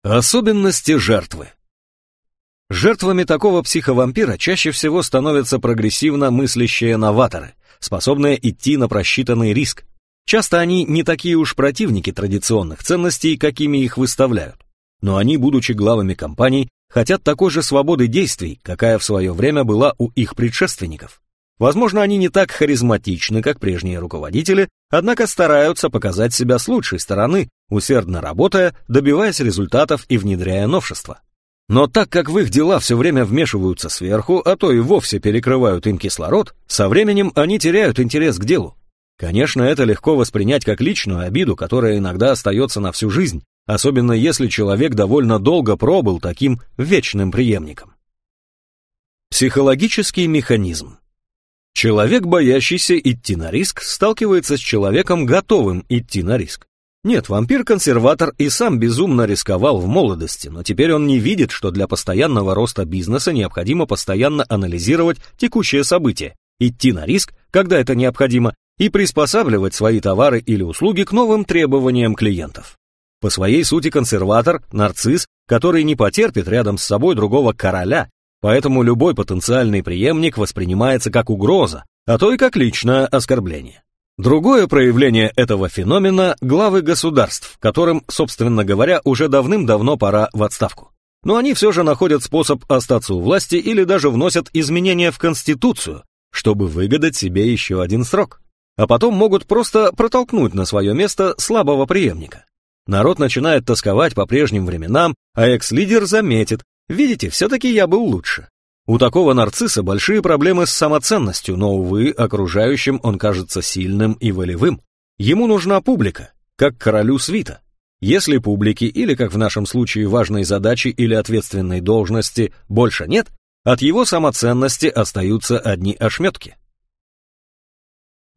Speaker 1: Особенности жертвы Жертвами такого психовампира чаще всего становятся прогрессивно мыслящие новаторы, способные идти на просчитанный риск. Часто они не такие уж противники традиционных ценностей, какими их выставляют. Но они, будучи главами компаний, хотят такой же свободы действий, какая в свое время была у их предшественников. Возможно, они не так харизматичны, как прежние руководители, однако стараются показать себя с лучшей стороны, усердно работая, добиваясь результатов и внедряя новшества. Но так как в их дела все время вмешиваются сверху, а то и вовсе перекрывают им кислород, со временем они теряют интерес к делу. Конечно, это легко воспринять как личную обиду, которая иногда остается на всю жизнь, особенно если человек довольно долго пробыл таким вечным преемником. Психологический механизм Человек, боящийся идти на риск, сталкивается с человеком, готовым идти на риск. Нет, вампир-консерватор и сам безумно рисковал в молодости, но теперь он не видит, что для постоянного роста бизнеса необходимо постоянно анализировать текущие события, идти на риск, когда это необходимо, и приспосабливать свои товары или услуги к новым требованиям клиентов. По своей сути консерватор – нарцисс, который не потерпит рядом с собой другого короля Поэтому любой потенциальный преемник воспринимается как угроза, а то и как личное оскорбление. Другое проявление этого феномена – главы государств, которым, собственно говоря, уже давным-давно пора в отставку. Но они все же находят способ остаться у власти или даже вносят изменения в Конституцию, чтобы выгадать себе еще один срок. А потом могут просто протолкнуть на свое место слабого преемника. Народ начинает тосковать по прежним временам, а экс-лидер заметит, Видите, все-таки я был лучше. У такого нарцисса большие проблемы с самоценностью, но, увы, окружающим он кажется сильным и волевым. Ему нужна публика, как королю свита. Если публики или, как в нашем случае, важной задачи или ответственной должности больше нет, от его самоценности остаются одни ошметки.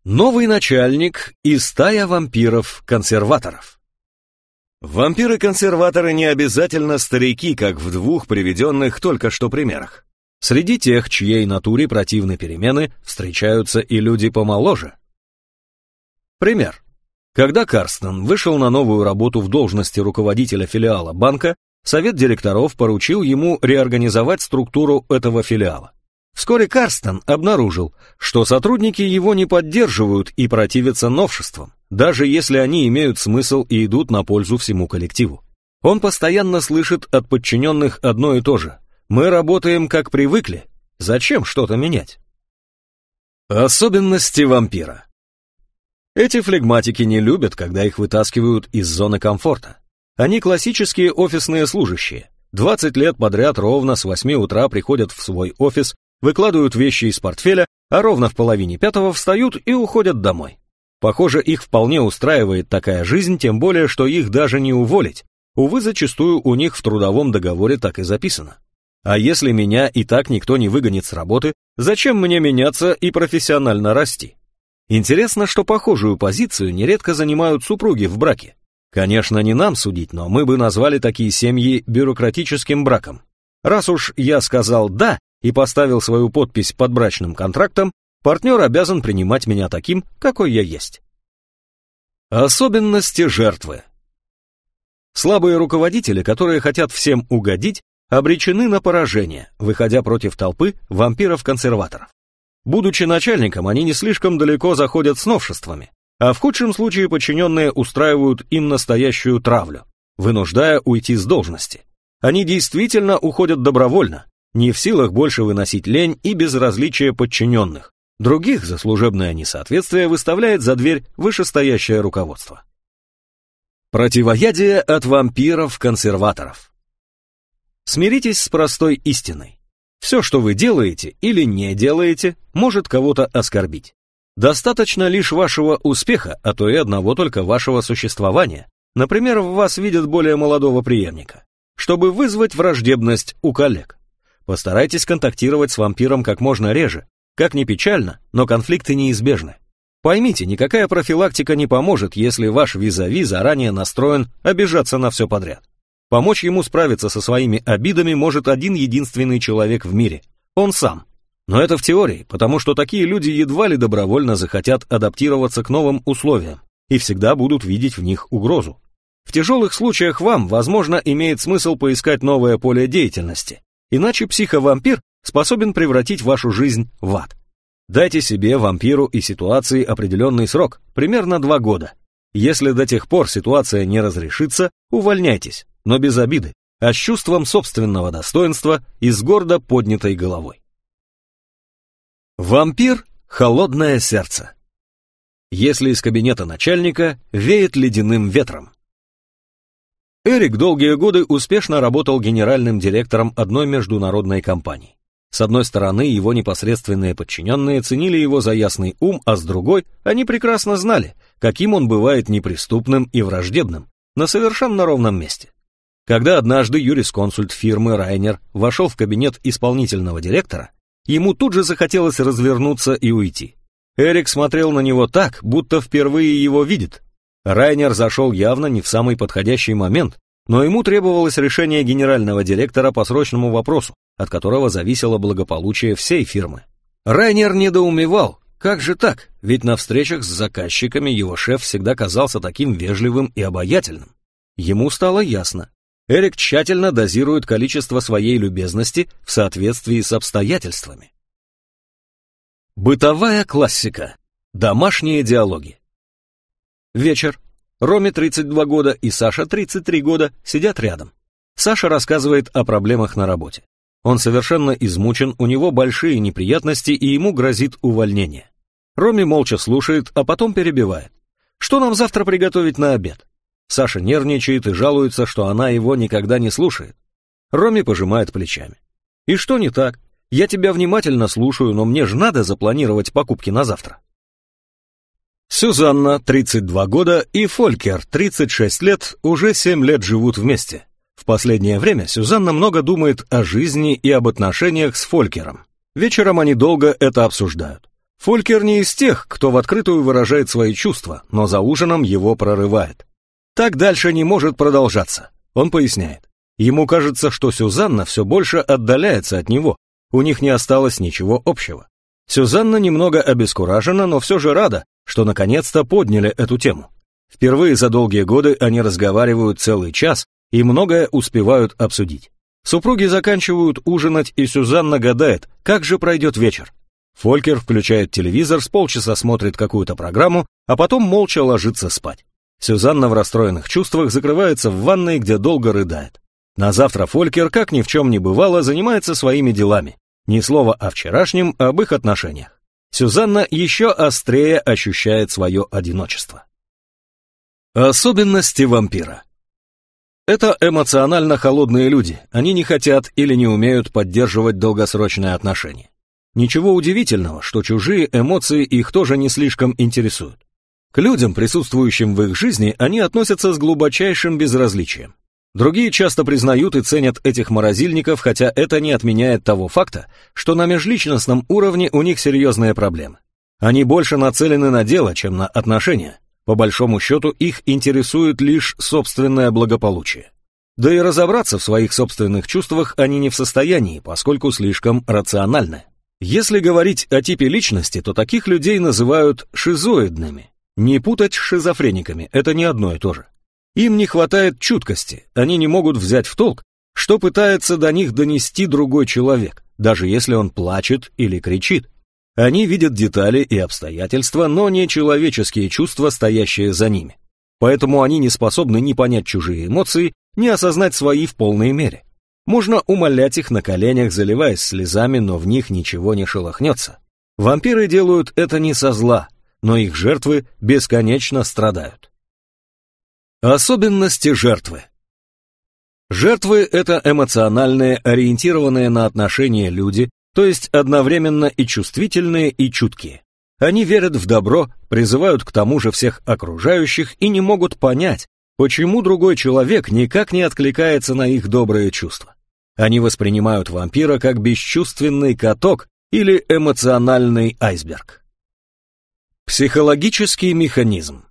Speaker 1: Новый начальник и стая вампиров-консерваторов. Вампиры-консерваторы не обязательно старики, как в двух приведенных только что примерах. Среди тех, чьей натуре противны перемены, встречаются и люди помоложе. Пример. Когда Карстен вышел на новую работу в должности руководителя филиала банка, совет директоров поручил ему реорганизовать структуру этого филиала. Вскоре Карстен обнаружил, что сотрудники его не поддерживают и противятся новшествам, даже если они имеют смысл и идут на пользу всему коллективу. Он постоянно слышит от подчиненных одно и то же. «Мы работаем как привыкли. Зачем что-то менять?» Особенности вампира Эти флегматики не любят, когда их вытаскивают из зоны комфорта. Они классические офисные служащие. 20 лет подряд ровно с 8 утра приходят в свой офис, выкладывают вещи из портфеля, а ровно в половине пятого встают и уходят домой. Похоже, их вполне устраивает такая жизнь, тем более, что их даже не уволить. Увы, зачастую у них в трудовом договоре так и записано. А если меня и так никто не выгонит с работы, зачем мне меняться и профессионально расти? Интересно, что похожую позицию нередко занимают супруги в браке. Конечно, не нам судить, но мы бы назвали такие семьи бюрократическим браком. Раз уж я сказал «да», и поставил свою подпись под брачным контрактом, партнер обязан принимать меня таким, какой я есть. Особенности жертвы. Слабые руководители, которые хотят всем угодить, обречены на поражение, выходя против толпы вампиров-консерваторов. Будучи начальником, они не слишком далеко заходят с новшествами. а в худшем случае подчиненные устраивают им настоящую травлю, вынуждая уйти с должности. Они действительно уходят добровольно, не в силах больше выносить лень и безразличие подчиненных. Других за служебное несоответствие выставляет за дверь вышестоящее руководство. Противоядие от вампиров-консерваторов. Смиритесь с простой истиной. Все, что вы делаете или не делаете, может кого-то оскорбить. Достаточно лишь вашего успеха, а то и одного только вашего существования. Например, в вас видят более молодого преемника, чтобы вызвать враждебность у коллег. Постарайтесь контактировать с вампиром как можно реже. Как ни печально, но конфликты неизбежны. Поймите, никакая профилактика не поможет, если ваш визави заранее настроен обижаться на все подряд. Помочь ему справиться со своими обидами может один единственный человек в мире – он сам. Но это в теории, потому что такие люди едва ли добровольно захотят адаптироваться к новым условиям и всегда будут видеть в них угрозу. В тяжелых случаях вам, возможно, имеет смысл поискать новое поле деятельности, иначе психовампир способен превратить вашу жизнь в ад. Дайте себе, вампиру и ситуации определенный срок, примерно два года. Если до тех пор ситуация не разрешится, увольняйтесь, но без обиды, а с чувством собственного достоинства и с гордо поднятой головой. Вампир – холодное сердце. Если из кабинета начальника веет ледяным ветром. Эрик долгие годы успешно работал генеральным директором одной международной компании. С одной стороны, его непосредственные подчиненные ценили его за ясный ум, а с другой, они прекрасно знали, каким он бывает неприступным и враждебным, на совершенно ровном месте. Когда однажды юрисконсульт фирмы Райнер вошел в кабинет исполнительного директора, ему тут же захотелось развернуться и уйти. Эрик смотрел на него так, будто впервые его видит. Райнер зашел явно не в самый подходящий момент, но ему требовалось решение генерального директора по срочному вопросу, от которого зависело благополучие всей фирмы. Райнер недоумевал, как же так, ведь на встречах с заказчиками его шеф всегда казался таким вежливым и обаятельным. Ему стало ясно, Эрик тщательно дозирует количество своей любезности в соответствии с обстоятельствами. Бытовая классика. Домашние диалоги. Вечер. Роме 32 года и Саша 33 года сидят рядом. Саша рассказывает о проблемах на работе. Он совершенно измучен, у него большие неприятности и ему грозит увольнение. Роме молча слушает, а потом перебивает. Что нам завтра приготовить на обед? Саша нервничает и жалуется, что она его никогда не слушает. Роми пожимает плечами. «И что не так? Я тебя внимательно слушаю, но мне же надо запланировать покупки на завтра». Сюзанна, 32 года, и Фолькер, 36 лет, уже 7 лет живут вместе. В последнее время Сюзанна много думает о жизни и об отношениях с Фолькером. Вечером они долго это обсуждают. Фолькер не из тех, кто в открытую выражает свои чувства, но за ужином его прорывает. Так дальше не может продолжаться. Он поясняет. Ему кажется, что Сюзанна все больше отдаляется от него, у них не осталось ничего общего. Сюзанна немного обескуражена, но все же рада, что наконец-то подняли эту тему. Впервые за долгие годы они разговаривают целый час и многое успевают обсудить. Супруги заканчивают ужинать, и Сюзанна гадает, как же пройдет вечер. Фолькер включает телевизор, с полчаса смотрит какую-то программу, а потом молча ложится спать. Сюзанна в расстроенных чувствах закрывается в ванной, где долго рыдает. На завтра Фолькер, как ни в чем не бывало, занимается своими делами. Ни слова о вчерашнем, об их отношениях. Сюзанна еще острее ощущает свое одиночество. Особенности вампира. Это эмоционально холодные люди, они не хотят или не умеют поддерживать долгосрочные отношения. Ничего удивительного, что чужие эмоции их тоже не слишком интересуют. К людям, присутствующим в их жизни, они относятся с глубочайшим безразличием. Другие часто признают и ценят этих морозильников, хотя это не отменяет того факта, что на межличностном уровне у них серьезные проблемы. Они больше нацелены на дело, чем на отношения. По большому счету их интересует лишь собственное благополучие. Да и разобраться в своих собственных чувствах они не в состоянии, поскольку слишком рациональны. Если говорить о типе личности, то таких людей называют шизоидными. Не путать с шизофрениками, это не одно и то же. Им не хватает чуткости, они не могут взять в толк, что пытается до них донести другой человек, даже если он плачет или кричит. Они видят детали и обстоятельства, но не человеческие чувства, стоящие за ними. Поэтому они не способны ни понять чужие эмоции, ни осознать свои в полной мере. Можно умолять их на коленях, заливаясь слезами, но в них ничего не шелохнется. Вампиры делают это не со зла, но их жертвы бесконечно страдают. Особенности жертвы Жертвы — это эмоциональные, ориентированные на отношения люди, то есть одновременно и чувствительные, и чуткие. Они верят в добро, призывают к тому же всех окружающих и не могут понять, почему другой человек никак не откликается на их добрые чувства. Они воспринимают вампира как бесчувственный каток или эмоциональный айсберг. Психологический механизм.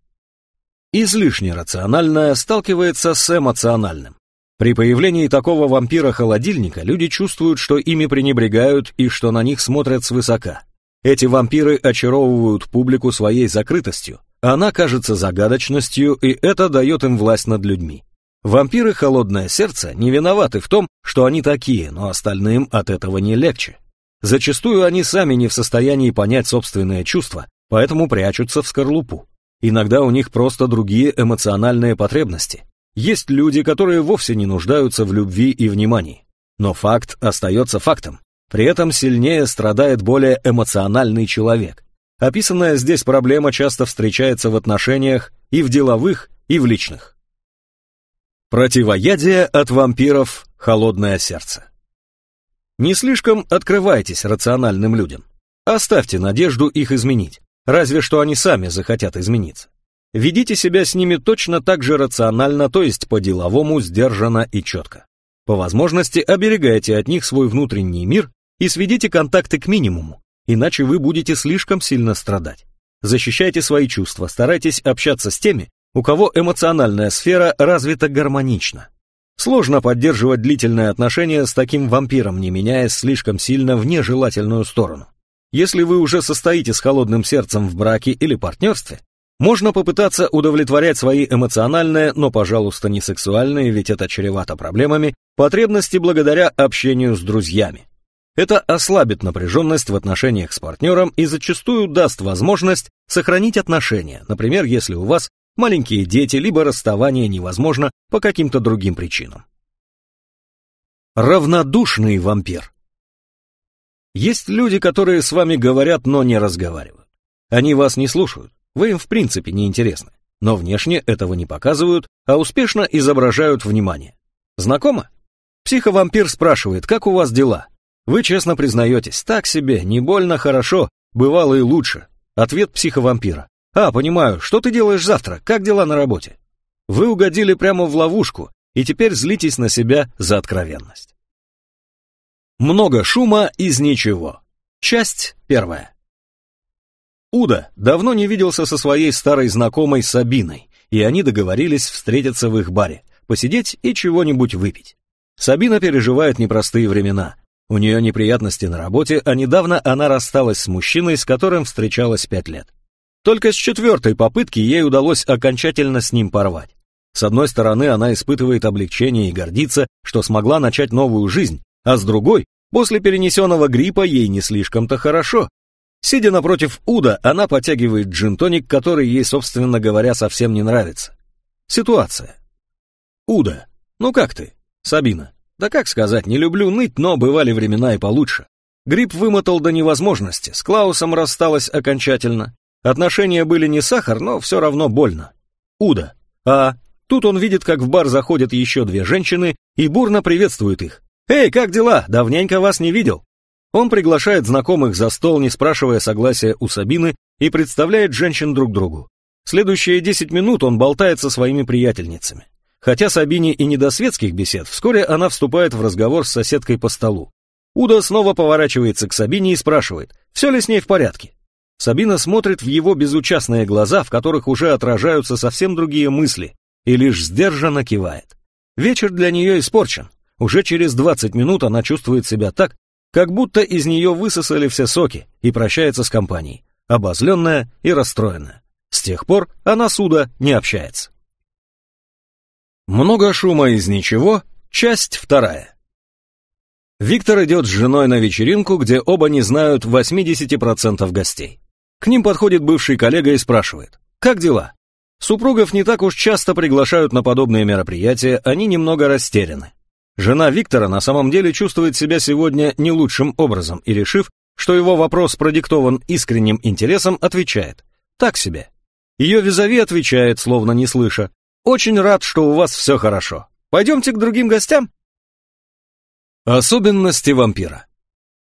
Speaker 1: Излишне рациональное сталкивается с эмоциональным. При появлении такого вампира-холодильника люди чувствуют, что ими пренебрегают и что на них смотрят свысока. Эти вампиры очаровывают публику своей закрытостью, она кажется загадочностью, и это дает им власть над людьми. Вампиры «Холодное сердце» не виноваты в том, что они такие, но остальным от этого не легче. Зачастую они сами не в состоянии понять собственные чувства, поэтому прячутся в скорлупу. Иногда у них просто другие эмоциональные потребности. Есть люди, которые вовсе не нуждаются в любви и внимании. Но факт остается фактом. При этом сильнее страдает более эмоциональный человек. Описанная здесь проблема часто встречается в отношениях и в деловых, и в личных. Противоядие от вампиров – холодное сердце. Не слишком открывайтесь рациональным людям. Оставьте надежду их изменить, разве что они сами захотят измениться. Ведите себя с ними точно так же рационально, то есть по-деловому, сдержанно и четко. По возможности оберегайте от них свой внутренний мир и сведите контакты к минимуму, иначе вы будете слишком сильно страдать. Защищайте свои чувства, старайтесь общаться с теми, у кого эмоциональная сфера развита гармонично. Сложно поддерживать длительные отношения с таким вампиром, не меняясь слишком сильно в нежелательную сторону. Если вы уже состоите с холодным сердцем в браке или партнерстве, можно попытаться удовлетворять свои эмоциональные, но, пожалуйста, не сексуальные, ведь это чревато проблемами, потребности благодаря общению с друзьями. Это ослабит напряженность в отношениях с партнером и зачастую даст возможность сохранить отношения, например, если у вас маленькие дети, либо расставание невозможно по каким-то другим причинам. Равнодушный вампир. Есть люди, которые с вами говорят, но не разговаривают. Они вас не слушают, вы им в принципе не интересны, но внешне этого не показывают, а успешно изображают внимание. Знакомо? Психовампир спрашивает, как у вас дела? Вы честно признаетесь, так себе, не больно хорошо, бывало и лучше. Ответ психовампира. А, понимаю, что ты делаешь завтра, как дела на работе? Вы угодили прямо в ловушку и теперь злитесь на себя за откровенность. Много шума из ничего. Часть первая. Уда давно не виделся со своей старой знакомой Сабиной, и они договорились встретиться в их баре, посидеть и чего-нибудь выпить. Сабина переживает непростые времена. У нее неприятности на работе, а недавно она рассталась с мужчиной, с которым встречалась пять лет. Только с четвертой попытки ей удалось окончательно с ним порвать. С одной стороны, она испытывает облегчение и гордится, что смогла начать новую жизнь, а с другой, после перенесенного гриппа ей не слишком-то хорошо, Сидя напротив Уда, она потягивает джин-тоник, который ей, собственно говоря, совсем не нравится. Ситуация. Уда. Ну как ты? Сабина. Да как сказать, не люблю ныть, но бывали времена и получше. Грипп вымотал до невозможности, с Клаусом рассталась окончательно. Отношения были не сахар, но все равно больно. Уда. А тут он видит, как в бар заходят еще две женщины и бурно приветствует их. «Эй, как дела? Давненько вас не видел». Он приглашает знакомых за стол, не спрашивая согласия у Сабины, и представляет женщин друг другу. Следующие 10 минут он болтает со своими приятельницами. Хотя Сабине и не до светских бесед, вскоре она вступает в разговор с соседкой по столу. Уда снова поворачивается к Сабине и спрашивает, все ли с ней в порядке. Сабина смотрит в его безучастные глаза, в которых уже отражаются совсем другие мысли, и лишь сдержанно кивает. Вечер для нее испорчен. Уже через 20 минут она чувствует себя так, как будто из нее высосали все соки и прощается с компанией, обозленная и расстроенная. С тех пор она суда не общается. Много шума из ничего, часть вторая. Виктор идет с женой на вечеринку, где оба не знают 80% гостей. К ним подходит бывший коллега и спрашивает, как дела? Супругов не так уж часто приглашают на подобные мероприятия, они немного растеряны. Жена Виктора на самом деле чувствует себя сегодня не лучшим образом и, решив, что его вопрос продиктован искренним интересом, отвечает «так себе». Ее визави отвечает, словно не слыша «очень рад, что у вас все хорошо. Пойдемте к другим гостям». Особенности вампира.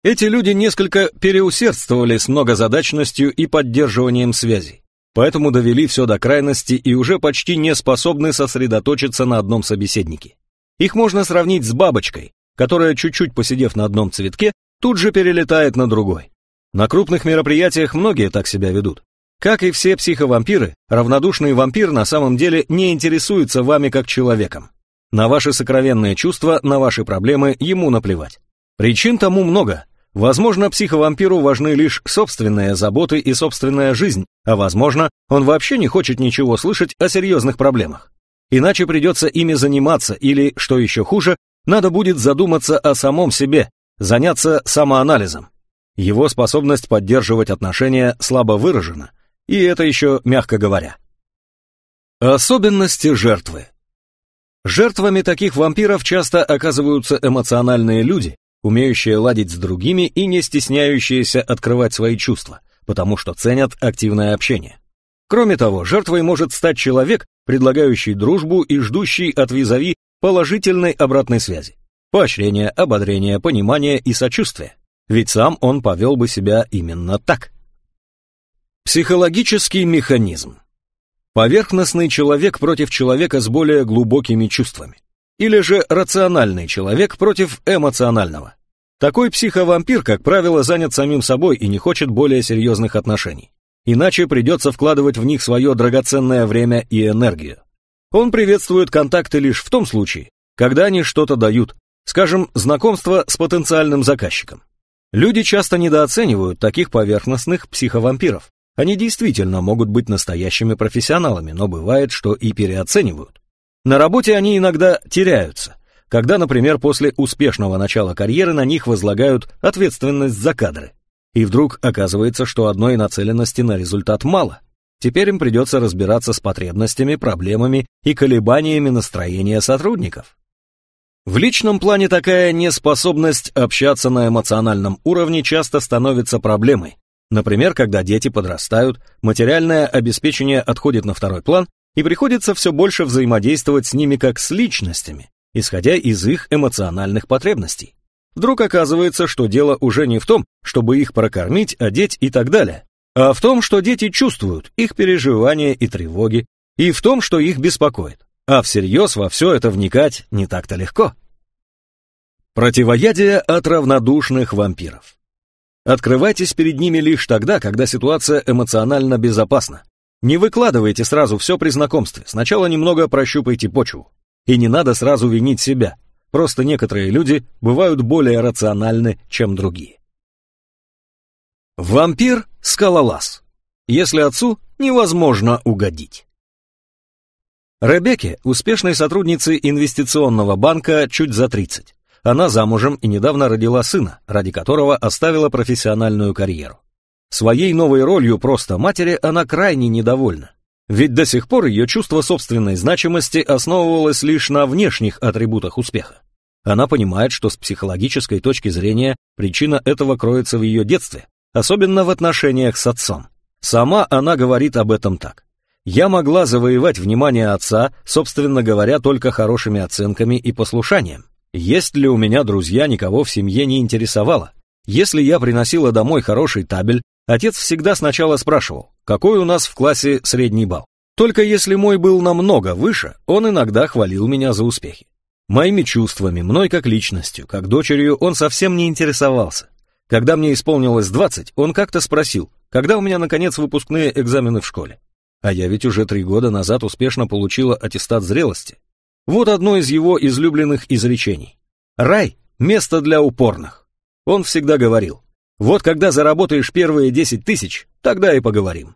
Speaker 1: Эти люди несколько переусердствовали с многозадачностью и поддерживанием связей, поэтому довели все до крайности и уже почти не способны сосредоточиться на одном собеседнике. Их можно сравнить с бабочкой, которая, чуть-чуть посидев на одном цветке, тут же перелетает на другой. На крупных мероприятиях многие так себя ведут. Как и все психовампиры, равнодушный вампир на самом деле не интересуется вами как человеком. На ваши сокровенные чувства, на ваши проблемы ему наплевать. Причин тому много. Возможно, психовампиру важны лишь собственные заботы и собственная жизнь, а возможно, он вообще не хочет ничего слышать о серьезных проблемах. Иначе придется ими заниматься или, что еще хуже, надо будет задуматься о самом себе, заняться самоанализом. Его способность поддерживать отношения слабо выражена, и это еще мягко говоря. Особенности жертвы. Жертвами таких вампиров часто оказываются эмоциональные люди, умеющие ладить с другими и не стесняющиеся открывать свои чувства, потому что ценят активное общение. Кроме того, жертвой может стать человек, предлагающий дружбу и ждущий от визави положительной обратной связи, поощрения, ободрения, понимания и сочувствия, ведь сам он повел бы себя именно так. Психологический механизм. Поверхностный человек против человека с более глубокими чувствами. Или же рациональный человек против эмоционального. Такой психовампир, как правило, занят самим собой и не хочет более серьезных отношений. Иначе придется вкладывать в них свое драгоценное время и энергию. Он приветствует контакты лишь в том случае, когда они что-то дают, скажем, знакомство с потенциальным заказчиком. Люди часто недооценивают таких поверхностных психовампиров. Они действительно могут быть настоящими профессионалами, но бывает, что и переоценивают. На работе они иногда теряются, когда, например, после успешного начала карьеры на них возлагают ответственность за кадры. И вдруг оказывается, что одной нацеленности на результат мало. Теперь им придется разбираться с потребностями, проблемами и колебаниями настроения сотрудников. В личном плане такая неспособность общаться на эмоциональном уровне часто становится проблемой, Например, когда дети подрастают, материальное обеспечение отходит на второй план, и приходится все больше взаимодействовать с ними как с личностями, исходя из их эмоциональных потребностей. Вдруг оказывается, что дело уже не в том, чтобы их прокормить, одеть и так далее, а в том, что дети чувствуют их переживания и тревоги, и в том, что их беспокоит. А всерьез во все это вникать не так-то легко. Противоядие от равнодушных вампиров. Открывайтесь перед ними лишь тогда, когда ситуация эмоционально безопасна. Не выкладывайте сразу все при знакомстве, сначала немного прощупайте почву. И не надо сразу винить себя, просто некоторые люди бывают более рациональны, чем другие. Вампир-скалолаз. Если отцу невозможно угодить. Ребекке, успешной сотруднице инвестиционного банка, чуть за 30. Она замужем и недавно родила сына, ради которого оставила профессиональную карьеру. Своей новой ролью просто матери она крайне недовольна. Ведь до сих пор ее чувство собственной значимости основывалось лишь на внешних атрибутах успеха. Она понимает, что с психологической точки зрения причина этого кроется в ее детстве, особенно в отношениях с отцом. Сама она говорит об этом так. «Я могла завоевать внимание отца, собственно говоря, только хорошими оценками и послушанием. Есть ли у меня друзья, никого в семье не интересовало. Если я приносила домой хороший табель, отец всегда сначала спрашивал, какой у нас в классе средний балл. Только если мой был намного выше, он иногда хвалил меня за успехи. Моими чувствами, мной как личностью, как дочерью он совсем не интересовался. Когда мне исполнилось 20, он как-то спросил, когда у меня наконец выпускные экзамены в школе. А я ведь уже три года назад успешно получила аттестат зрелости. Вот одно из его излюбленных изречений. «Рай — место для упорных». Он всегда говорил, «Вот когда заработаешь первые 10 тысяч, тогда и поговорим».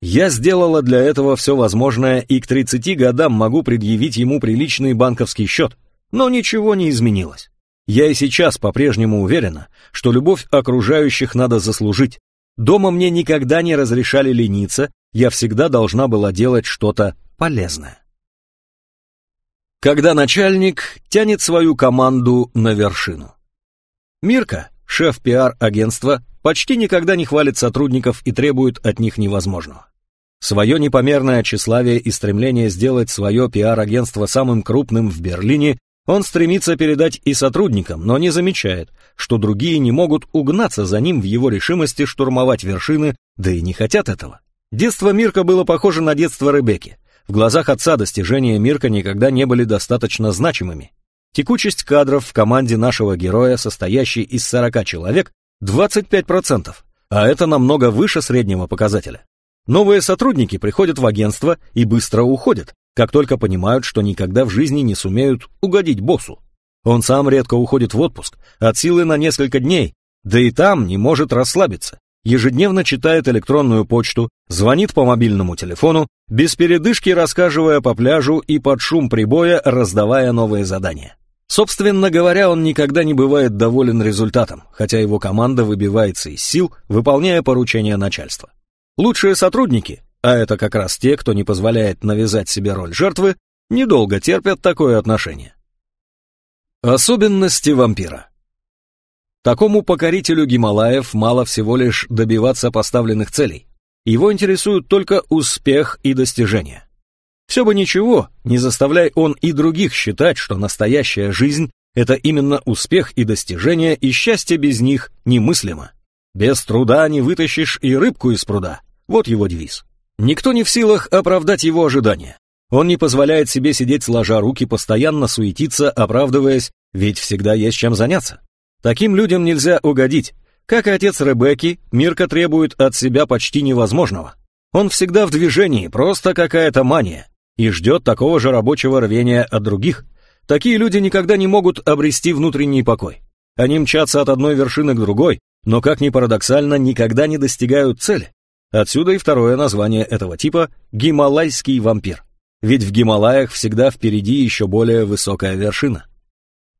Speaker 1: Я сделала для этого все возможное и к 30 годам могу предъявить ему приличный банковский счет, но ничего не изменилось. Я и сейчас по-прежнему уверена, что любовь окружающих надо заслужить. Дома мне никогда не разрешали лениться, я всегда должна была делать что-то полезное. Когда начальник тянет свою команду на вершину. Мирка, шеф пиар-агентства, почти никогда не хвалит сотрудников и требует от них невозможного. Свое непомерное тщеславие и стремление сделать свое пиар-агентство самым крупным в Берлине он стремится передать и сотрудникам, но не замечает, что другие не могут угнаться за ним в его решимости штурмовать вершины, да и не хотят этого. Детство Мирка было похоже на детство Ребекки. В глазах отца достижения Мирка никогда не были достаточно значимыми. Текучесть кадров в команде нашего героя, состоящей из 40 человек, 25%, а это намного выше среднего показателя. Новые сотрудники приходят в агентство и быстро уходят, как только понимают, что никогда в жизни не сумеют угодить боссу. Он сам редко уходит в отпуск, от силы на несколько дней, да и там не может расслабиться. Ежедневно читает электронную почту, звонит по мобильному телефону, без передышки рассказывая по пляжу и под шум прибоя раздавая новые задания. Собственно говоря, он никогда не бывает доволен результатом, хотя его команда выбивается из сил, выполняя поручения начальства. Лучшие сотрудники, а это как раз те, кто не позволяет навязать себе роль жертвы, недолго терпят такое отношение. Особенности вампира Такому покорителю Гималаев мало всего лишь добиваться поставленных целей. Его интересуют только успех и достижения. Все бы ничего, не заставляй он и других считать, что настоящая жизнь — это именно успех и достижения, и счастье без них немыслимо. Без труда не вытащишь и рыбку из пруда. Вот его девиз. Никто не в силах оправдать его ожидания. Он не позволяет себе сидеть сложа руки, постоянно суетиться, оправдываясь, ведь всегда есть чем заняться. Таким людям нельзя угодить. Как и отец Ребекки, Мирка требует от себя почти невозможного. Он всегда в движении, просто какая-то мания, и ждет такого же рабочего рвения от других. Такие люди никогда не могут обрести внутренний покой. Они мчатся от одной вершины к другой, но, как ни парадоксально, никогда не достигают цели. Отсюда и второе название этого типа – гималайский вампир. Ведь в Гималаях всегда впереди еще более высокая вершина.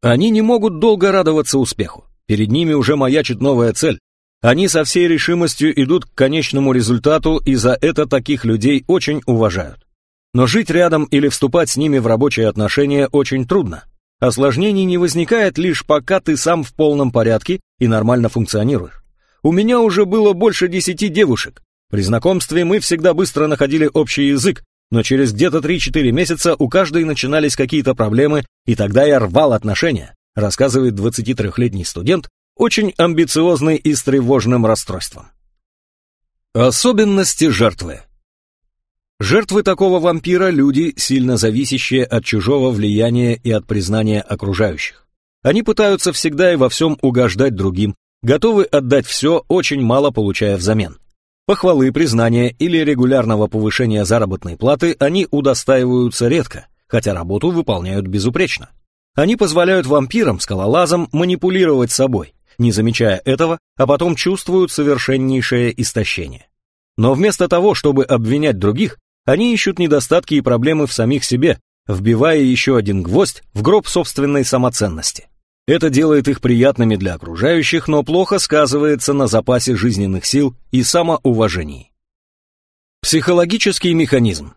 Speaker 1: Они не могут долго радоваться успеху. Перед ними уже маячит новая цель. Они со всей решимостью идут к конечному результату, и за это таких людей очень уважают. Но жить рядом или вступать с ними в рабочие отношения очень трудно. Осложнений не возникает лишь пока ты сам в полном порядке и нормально функционируешь. У меня уже было больше десяти девушек, при знакомстве мы всегда быстро находили общий язык, но через где-то 3-4 месяца у каждой начинались какие-то проблемы, и тогда я рвал отношения, рассказывает 23-летний студент, очень амбициозный и с тревожным расстройством. Особенности жертвы Жертвы такого вампира – люди, сильно зависящие от чужого влияния и от признания окружающих. Они пытаются всегда и во всем угождать другим, готовы отдать все, очень мало получая взамен. Похвалы, признания или регулярного повышения заработной платы они удостаиваются редко, хотя работу выполняют безупречно. Они позволяют вампирам, скалолазам манипулировать собой, не замечая этого, а потом чувствуют совершеннейшее истощение. Но вместо того, чтобы обвинять других, они ищут недостатки и проблемы в самих себе, вбивая еще один гвоздь в гроб собственной самоценности. Это делает их приятными для окружающих, но плохо сказывается на запасе жизненных сил и самоуважении. Психологический механизм.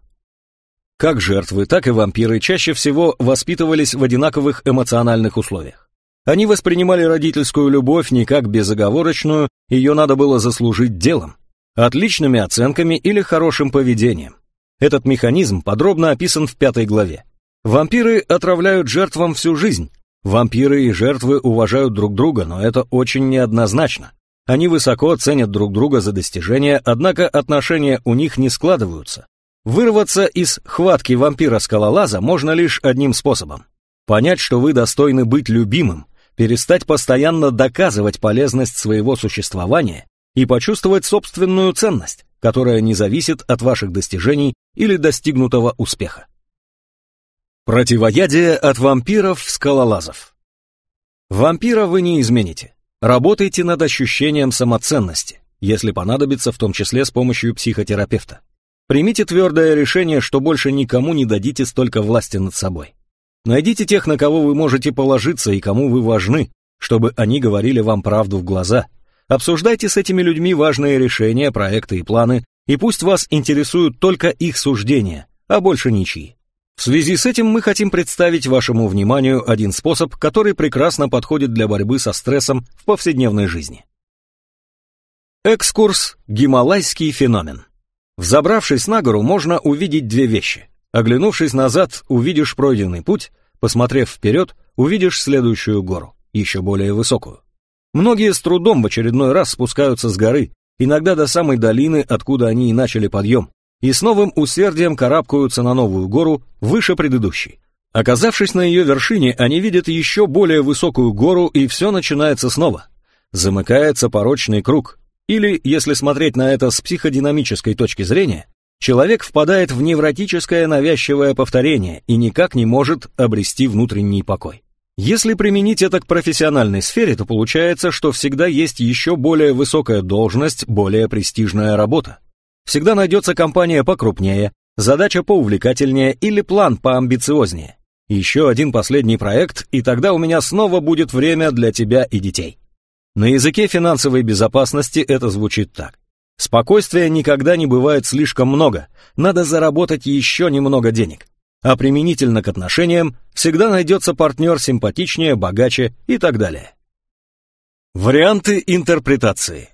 Speaker 1: Как жертвы, так и вампиры чаще всего воспитывались в одинаковых эмоциональных условиях. Они воспринимали родительскую любовь не как безоговорочную, ее надо было заслужить делом, отличными оценками или хорошим поведением. Этот механизм подробно описан в пятой главе. Вампиры отравляют жертвам всю жизнь, Вампиры и жертвы уважают друг друга, но это очень неоднозначно. Они высоко ценят друг друга за достижения, однако отношения у них не складываются. Вырваться из хватки вампира-скалолаза можно лишь одним способом. Понять, что вы достойны быть любимым, перестать постоянно доказывать полезность своего существования и почувствовать собственную ценность, которая не зависит от ваших достижений или достигнутого успеха. Противоядие от вампиров-скалолазов. Вампира вы не измените. Работайте над ощущением самоценности, если понадобится, в том числе с помощью психотерапевта. Примите твердое решение, что больше никому не дадите столько власти над собой. Найдите тех, на кого вы можете положиться и кому вы важны, чтобы они говорили вам правду в глаза. Обсуждайте с этими людьми важные решения, проекты и планы, и пусть вас интересуют только их суждения, а больше ничьи. В связи с этим мы хотим представить вашему вниманию один способ, который прекрасно подходит для борьбы со стрессом в повседневной жизни. Экскурс «Гималайский феномен». Взобравшись на гору, можно увидеть две вещи. Оглянувшись назад, увидишь пройденный путь, посмотрев вперед, увидишь следующую гору, еще более высокую. Многие с трудом в очередной раз спускаются с горы, иногда до самой долины, откуда они и начали подъем, и с новым усердием карабкаются на новую гору выше предыдущей. Оказавшись на ее вершине, они видят еще более высокую гору, и все начинается снова. Замыкается порочный круг. Или, если смотреть на это с психодинамической точки зрения, человек впадает в невротическое навязчивое повторение и никак не может обрести внутренний покой. Если применить это к профессиональной сфере, то получается, что всегда есть еще более высокая должность, более престижная работа. Всегда найдется компания покрупнее, задача поувлекательнее или план поамбициознее. Еще один последний проект, и тогда у меня снова будет время для тебя и детей. На языке финансовой безопасности это звучит так. Спокойствия никогда не бывает слишком много, надо заработать еще немного денег. А применительно к отношениям всегда найдется партнер симпатичнее, богаче и так далее. Варианты интерпретации.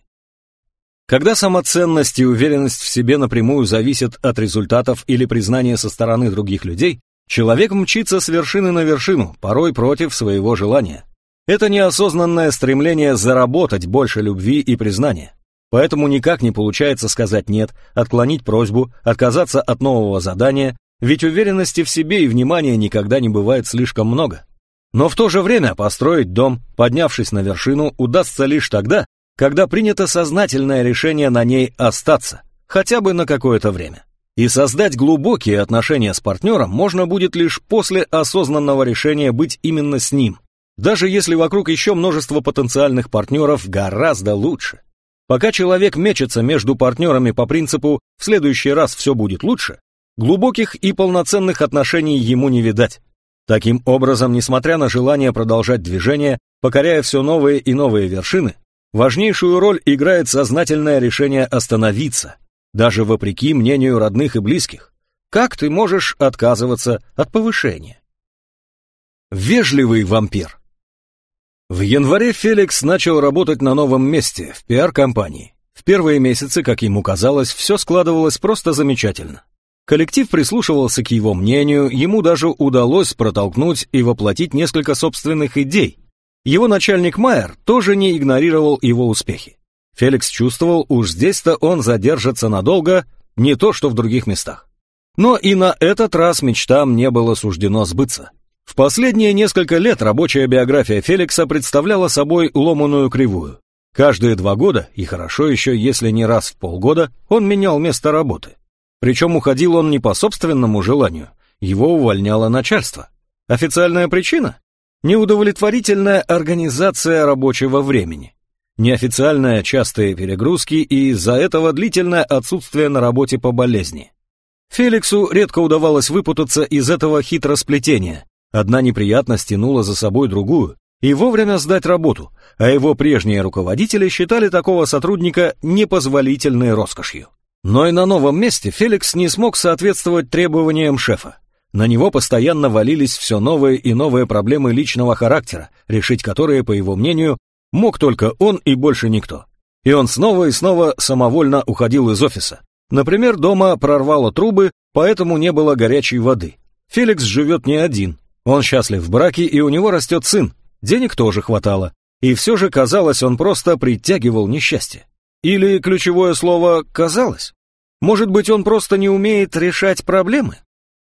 Speaker 1: Когда самоценность и уверенность в себе напрямую зависят от результатов или признания со стороны других людей, человек мчится с вершины на вершину, порой против своего желания. Это неосознанное стремление заработать больше любви и признания. Поэтому никак не получается сказать «нет», отклонить просьбу, отказаться от нового задания, ведь уверенности в себе и внимания никогда не бывает слишком много. Но в то же время построить дом, поднявшись на вершину, удастся лишь тогда, когда принято сознательное решение на ней остаться, хотя бы на какое-то время. И создать глубокие отношения с партнером можно будет лишь после осознанного решения быть именно с ним, даже если вокруг еще множество потенциальных партнеров гораздо лучше. Пока человек мечется между партнерами по принципу «в следующий раз все будет лучше», глубоких и полноценных отношений ему не видать. Таким образом, несмотря на желание продолжать движение, покоряя все новые и новые вершины, Важнейшую роль играет сознательное решение остановиться, даже вопреки мнению родных и близких. Как ты можешь отказываться от повышения? Вежливый вампир. В январе Феликс начал работать на новом месте, в пиар-компании. В первые месяцы, как ему казалось, все складывалось просто замечательно. Коллектив прислушивался к его мнению, ему даже удалось протолкнуть и воплотить несколько собственных идей, его начальник Майер тоже не игнорировал его успехи. Феликс чувствовал, уж здесь-то он задержится надолго, не то что в других местах. Но и на этот раз мечтам не было суждено сбыться. В последние несколько лет рабочая биография Феликса представляла собой ломаную кривую. Каждые два года, и хорошо еще, если не раз в полгода, он менял место работы. Причем уходил он не по собственному желанию, его увольняло начальство. Официальная причина? Неудовлетворительная организация рабочего времени. Неофициальные частые перегрузки и из-за этого длительное отсутствие на работе по болезни. Феликсу редко удавалось выпутаться из этого хитросплетения. Одна неприятность тянула за собой другую, и вовремя сдать работу, а его прежние руководители считали такого сотрудника непозволительной роскошью. Но и на новом месте Феликс не смог соответствовать требованиям шефа. На него постоянно валились все новые и новые проблемы личного характера, решить которые, по его мнению, мог только он и больше никто. И он снова и снова самовольно уходил из офиса. Например, дома прорвало трубы, поэтому не было горячей воды. Феликс живет не один. Он счастлив в браке, и у него растет сын. Денег тоже хватало. И все же, казалось, он просто притягивал несчастье. Или ключевое слово «казалось». Может быть, он просто не умеет решать проблемы?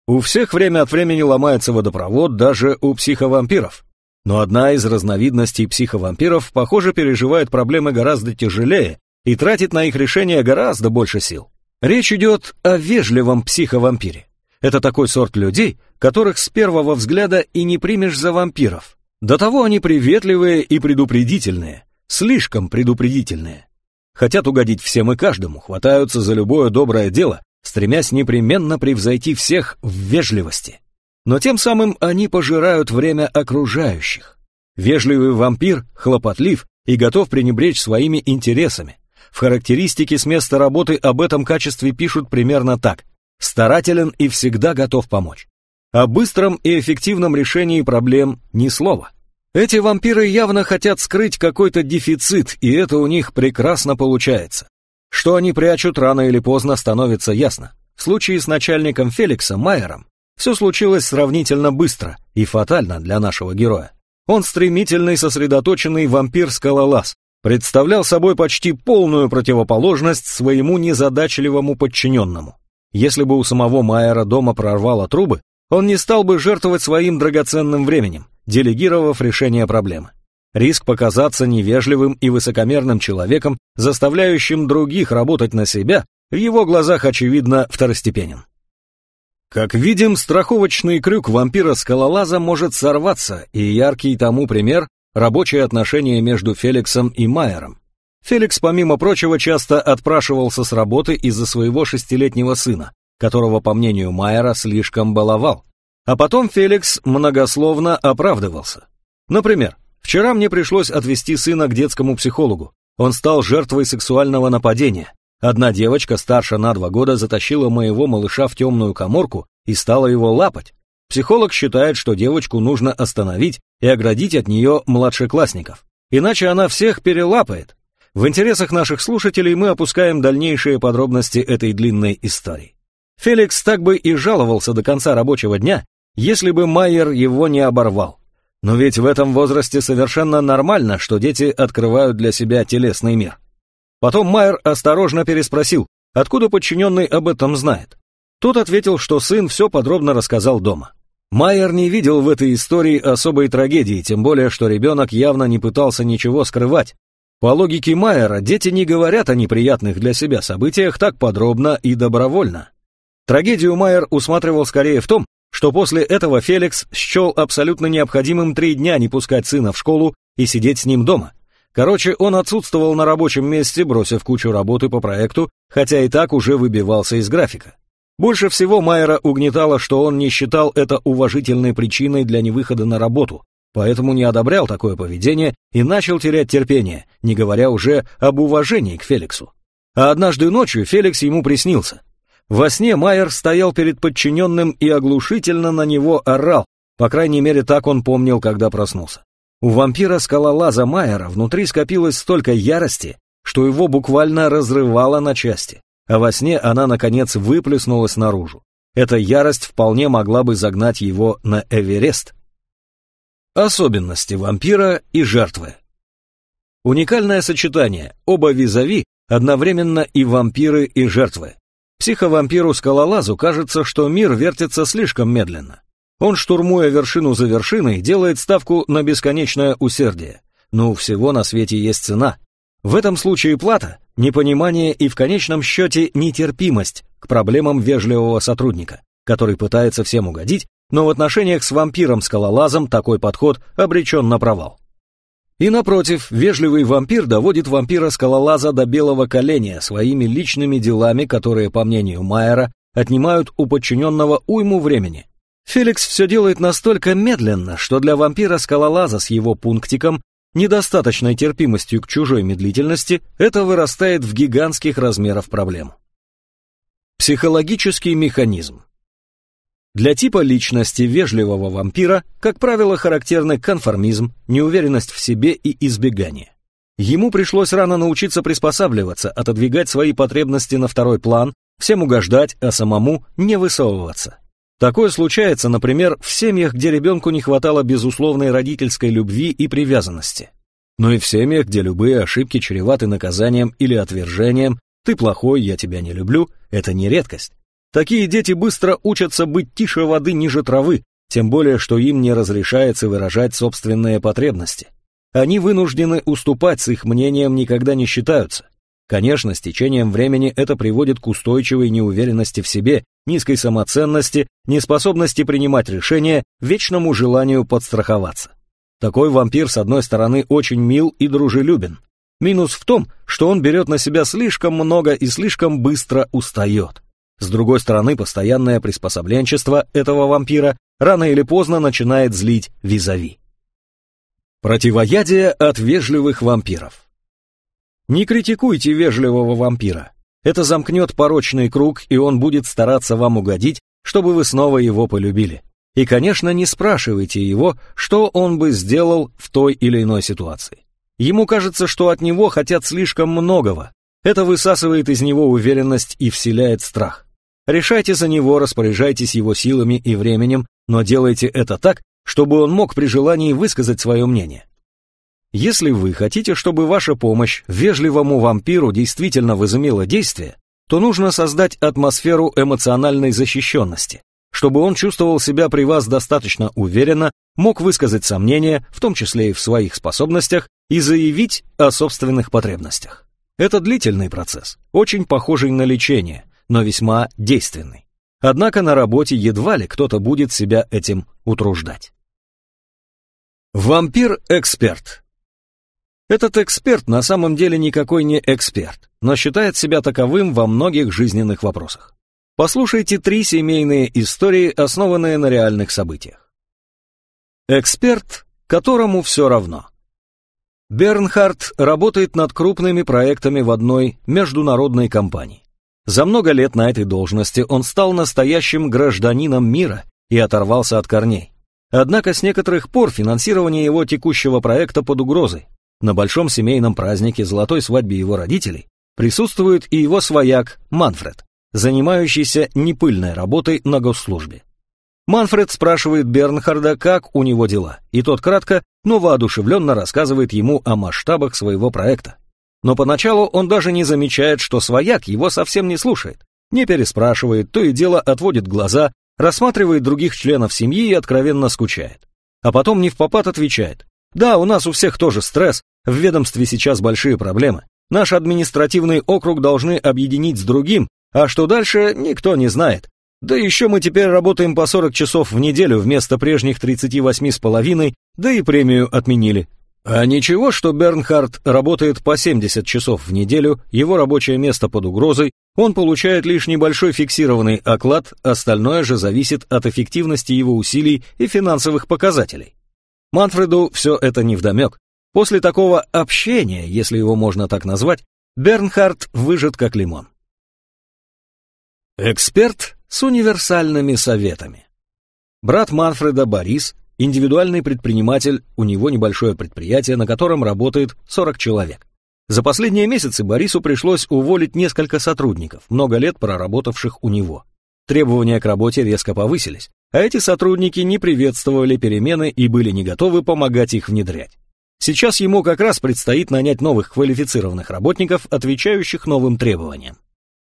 Speaker 1: У всех время от времени ломается водопровод, даже у психовампиров. Но одна из разновидностей психовампиров, похоже, переживает проблемы гораздо тяжелее и тратит на их решение гораздо больше сил. Речь идет о вежливом психовампире. Это такой сорт людей, которых с первого взгляда и не примешь за вампиров. До того они приветливые и предупредительные, слишком предупредительные. Хотят угодить всем и каждому, хватаются за любое доброе дело стремясь непременно превзойти всех в вежливости. но тем самым они пожирают время окружающих. Вежливый вампир хлопотлив и готов пренебречь своими интересами. В характеристике с места работы об этом качестве пишут примерно так. Старателен и всегда готов помочь. О быстром и эффективном решении проблем ни слова. Эти вампиры явно хотят скрыть какой-то дефицит, и это у них прекрасно получается. Что они прячут рано или поздно становится ясно. В случае с начальником Феликса Майером все случилось сравнительно быстро и фатально для нашего героя. Он стремительный, сосредоточенный вампир-скалолаз, представлял собой почти полную противоположность своему незадачливому подчиненному. Если бы у самого Майера дома прорвало трубы, он не стал бы жертвовать своим драгоценным временем, делегировав решение проблемы. Риск показаться невежливым и высокомерным человеком, заставляющим других работать на себя, в его глазах, очевидно, второстепенен. Как видим, страховочный крюк вампира-скалолаза может сорваться, и яркий тому пример – рабочие отношения между Феликсом и Майером. Феликс, помимо прочего, часто отпрашивался с работы из-за своего шестилетнего сына, которого, по мнению Майера, слишком баловал. А потом Феликс многословно оправдывался. Например, вчера мне пришлось отвезти сына к детскому психологу. Он стал жертвой сексуального нападения. Одна девочка старше на два года затащила моего малыша в темную коморку и стала его лапать. Психолог считает, что девочку нужно остановить и оградить от нее младшеклассников. Иначе она всех перелапает. В интересах наших слушателей мы опускаем дальнейшие подробности этой длинной истории. Феликс так бы и жаловался до конца рабочего дня, если бы Майер его не оборвал. Но ведь в этом возрасте совершенно нормально, что дети открывают для себя телесный мир. Потом Майер осторожно переспросил, откуда подчиненный об этом знает. Тот ответил, что сын все подробно рассказал дома. Майер не видел в этой истории особой трагедии, тем более, что ребенок явно не пытался ничего скрывать. По логике Майера, дети не говорят о неприятных для себя событиях так подробно и добровольно. Трагедию Майер усматривал скорее в том, что после этого Феликс счел абсолютно необходимым три дня не пускать сына в школу и сидеть с ним дома. Короче, он отсутствовал на рабочем месте, бросив кучу работы по проекту, хотя и так уже выбивался из графика. Больше всего Майера угнетало, что он не считал это уважительной причиной для невыхода на работу, поэтому не одобрял такое поведение и начал терять терпение, не говоря уже об уважении к Феликсу. А однажды ночью Феликс ему приснился. Во сне Майер стоял перед подчиненным и оглушительно на него орал, по крайней мере так он помнил, когда проснулся. У вампира-скалолаза Майера внутри скопилось столько ярости, что его буквально разрывало на части, а во сне она, наконец, выплеснулась наружу. Эта ярость вполне могла бы загнать его на Эверест. Особенности вампира и жертвы Уникальное сочетание, оба визави, одновременно и вампиры, и жертвы. Психовампиру-скалолазу кажется, что мир вертится слишком медленно. Он, штурмуя вершину за вершиной, делает ставку на бесконечное усердие. Но у всего на свете есть цена. В этом случае плата – непонимание и в конечном счете нетерпимость к проблемам вежливого сотрудника, который пытается всем угодить, но в отношениях с вампиром-скалолазом такой подход обречен на провал. И напротив, вежливый вампир доводит вампира-скалолаза до белого коленя своими личными делами, которые, по мнению Майера, отнимают у подчиненного уйму времени. Феликс все делает настолько медленно, что для вампира-скалолаза с его пунктиком, недостаточной терпимостью к чужой медлительности, это вырастает в гигантских размеров проблему. Психологический механизм для типа личности вежливого вампира, как правило, характерны конформизм, неуверенность в себе и избегание. Ему пришлось рано научиться приспосабливаться, отодвигать свои потребности на второй план, всем угождать, а самому не высовываться. Такое случается, например, в семьях, где ребенку не хватало безусловной родительской любви и привязанности. Но и в семьях, где любые ошибки чреваты наказанием или отвержением «ты плохой, я тебя не люблю» — это не редкость. Такие дети быстро учатся быть тише воды ниже травы, тем более, что им не разрешается выражать собственные потребности. Они вынуждены уступать с их мнением никогда не считаются. Конечно, с течением времени это приводит к устойчивой неуверенности в себе, низкой самоценности, неспособности принимать решения, вечному желанию подстраховаться. Такой вампир, с одной стороны, очень мил и дружелюбен. Минус в том, что он берет на себя слишком много и слишком быстро устает. С другой стороны, постоянное приспособленчество этого вампира рано или поздно начинает злить визави. Противоядие от вежливых вампиров. Не критикуйте вежливого вампира. Это замкнет порочный круг, и он будет стараться вам угодить, чтобы вы снова его полюбили. И, конечно, не спрашивайте его, что он бы сделал в той или иной ситуации. Ему кажется, что от него хотят слишком многого. Это высасывает из него уверенность и вселяет страх. Решайте за него, распоряжайтесь его силами и временем, но делайте это так, чтобы он мог при желании высказать свое мнение. Если вы хотите, чтобы ваша помощь вежливому вампиру действительно возымела действие, то нужно создать атмосферу эмоциональной защищенности, чтобы он чувствовал себя при вас достаточно уверенно, мог высказать сомнения, в том числе и в своих способностях, и заявить о собственных потребностях. Это длительный процесс, очень похожий на лечение, но весьма действенный. Однако на работе едва ли кто-то будет себя этим утруждать. Вампир-эксперт этот эксперт на самом деле никакой не эксперт, но считает себя таковым во многих жизненных вопросах. Послушайте три семейные истории, основанные на реальных событиях. Эксперт, которому все равно. Бернхард работает над крупными проектами в одной международной компании. За много лет на этой должности он стал настоящим гражданином мира и оторвался от корней. Однако с некоторых пор финансирование его текущего проекта под угрозой. На большом семейном празднике золотой свадьбе его родителей присутствует и его свояк Манфред, занимающийся непыльной работой на госслужбе. Манфред спрашивает Бернхарда, как у него дела, и тот кратко, но воодушевленно рассказывает ему о масштабах своего проекта. Но поначалу он даже не замечает, что свояк его совсем не слушает, не переспрашивает, то и дело отводит глаза, рассматривает других членов семьи и откровенно скучает. А потом не в попад отвечает. Да, у нас у всех тоже стресс, в ведомстве сейчас большие проблемы. Наш административный округ должны объединить с другим, а что дальше, никто не знает. Да еще мы теперь работаем по 40 часов в неделю вместо прежних 38 с половиной, да и премию отменили. А ничего, что Бернхард работает по 70 часов в неделю, его рабочее место под угрозой, он получает лишь небольшой фиксированный оклад, остальное же зависит от эффективности его усилий и финансовых показателей. Манфреду все это невдомек. После такого общения, если его можно так назвать, Бернхард выжат как лимон. Эксперт с универсальными советами. Брат Манфреда Борис, индивидуальный предприниматель, у него небольшое предприятие, на котором работает 40 человек. За последние месяцы Борису пришлось уволить несколько сотрудников, много лет проработавших у него. Требования к работе резко повысились, а эти сотрудники не приветствовали перемены и были не готовы помогать их внедрять. Сейчас ему как раз предстоит нанять новых квалифицированных работников, отвечающих новым требованиям.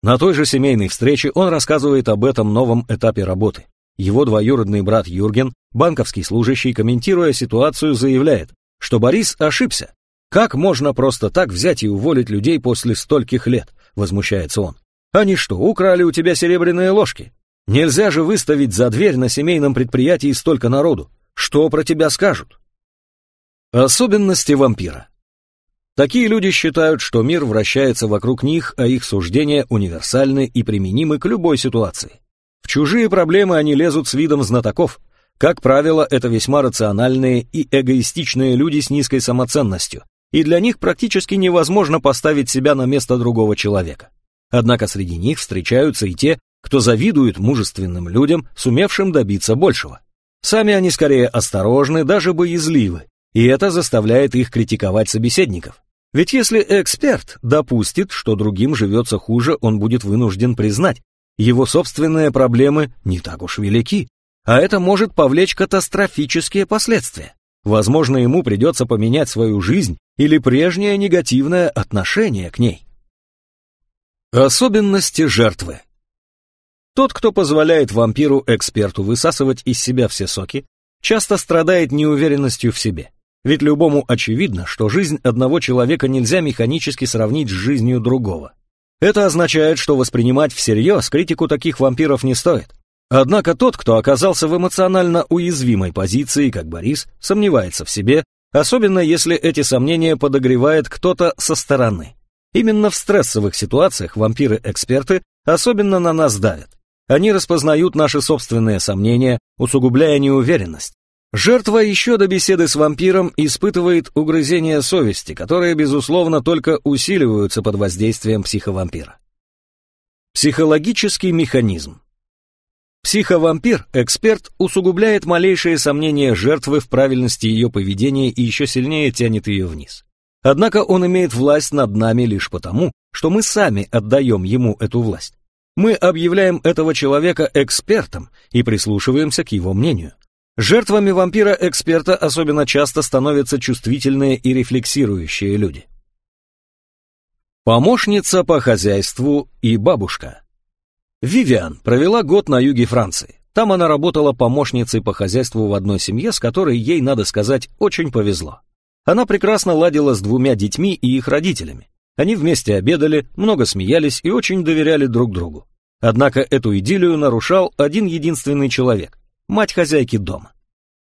Speaker 1: На той же семейной встрече он рассказывает об этом новом этапе работы. Его двоюродный брат Юрген, банковский служащий, комментируя ситуацию, заявляет, что Борис ошибся. Как можно просто так взять и уволить людей после стольких лет, возмущается он. Они что, украли у тебя серебряные ложки? Нельзя же выставить за дверь на семейном предприятии столько народу. Что про тебя скажут? Особенности вампира. Такие люди считают, что мир вращается вокруг них, а их суждения универсальны и применимы к любой ситуации. В чужие проблемы они лезут с видом знатоков. Как правило, это весьма рациональные и эгоистичные люди с низкой самоценностью, и для них практически невозможно поставить себя на место другого человека. Однако среди них встречаются и те, кто завидует мужественным людям, сумевшим добиться большего. Сами они скорее осторожны, даже боязливы, и это заставляет их критиковать собеседников. Ведь если эксперт допустит, что другим живется хуже, он будет вынужден признать, его собственные проблемы не так уж велики, а это может повлечь катастрофические последствия. Возможно, ему придется поменять свою жизнь или прежнее негативное отношение к ней. Особенности жертвы. Тот, кто позволяет вампиру-эксперту высасывать из себя все соки, часто страдает неуверенностью в себе. Ведь любому очевидно, что жизнь одного человека нельзя механически сравнить с жизнью другого. Это означает, что воспринимать всерьез критику таких вампиров не стоит. Однако тот, кто оказался в эмоционально уязвимой позиции, как Борис, сомневается в себе, особенно если эти сомнения подогревает кто-то со стороны. Именно в стрессовых ситуациях вампиры-эксперты особенно на нас давят. Они распознают наши собственные сомнения, усугубляя неуверенность. Жертва еще до беседы с вампиром испытывает угрызения совести, которые, безусловно, только усиливаются под воздействием психовампира. Психологический механизм. Психовампир, эксперт, усугубляет малейшие сомнения жертвы в правильности ее поведения и еще сильнее тянет ее вниз. Однако он имеет власть над нами лишь потому, что мы сами отдаем ему эту власть. Мы объявляем этого человека экспертом и прислушиваемся к его мнению. Жертвами вампира-эксперта особенно часто становятся чувствительные и рефлексирующие люди. Помощница по хозяйству и бабушка. Вивиан провела год на юге Франции. Там она работала помощницей по хозяйству в одной семье, с которой ей, надо сказать, очень повезло. Она прекрасно ладила с двумя детьми и их родителями. Они вместе обедали, много смеялись и очень доверяли друг другу. Однако эту идиллию нарушал один единственный человек мать хозяйки дома.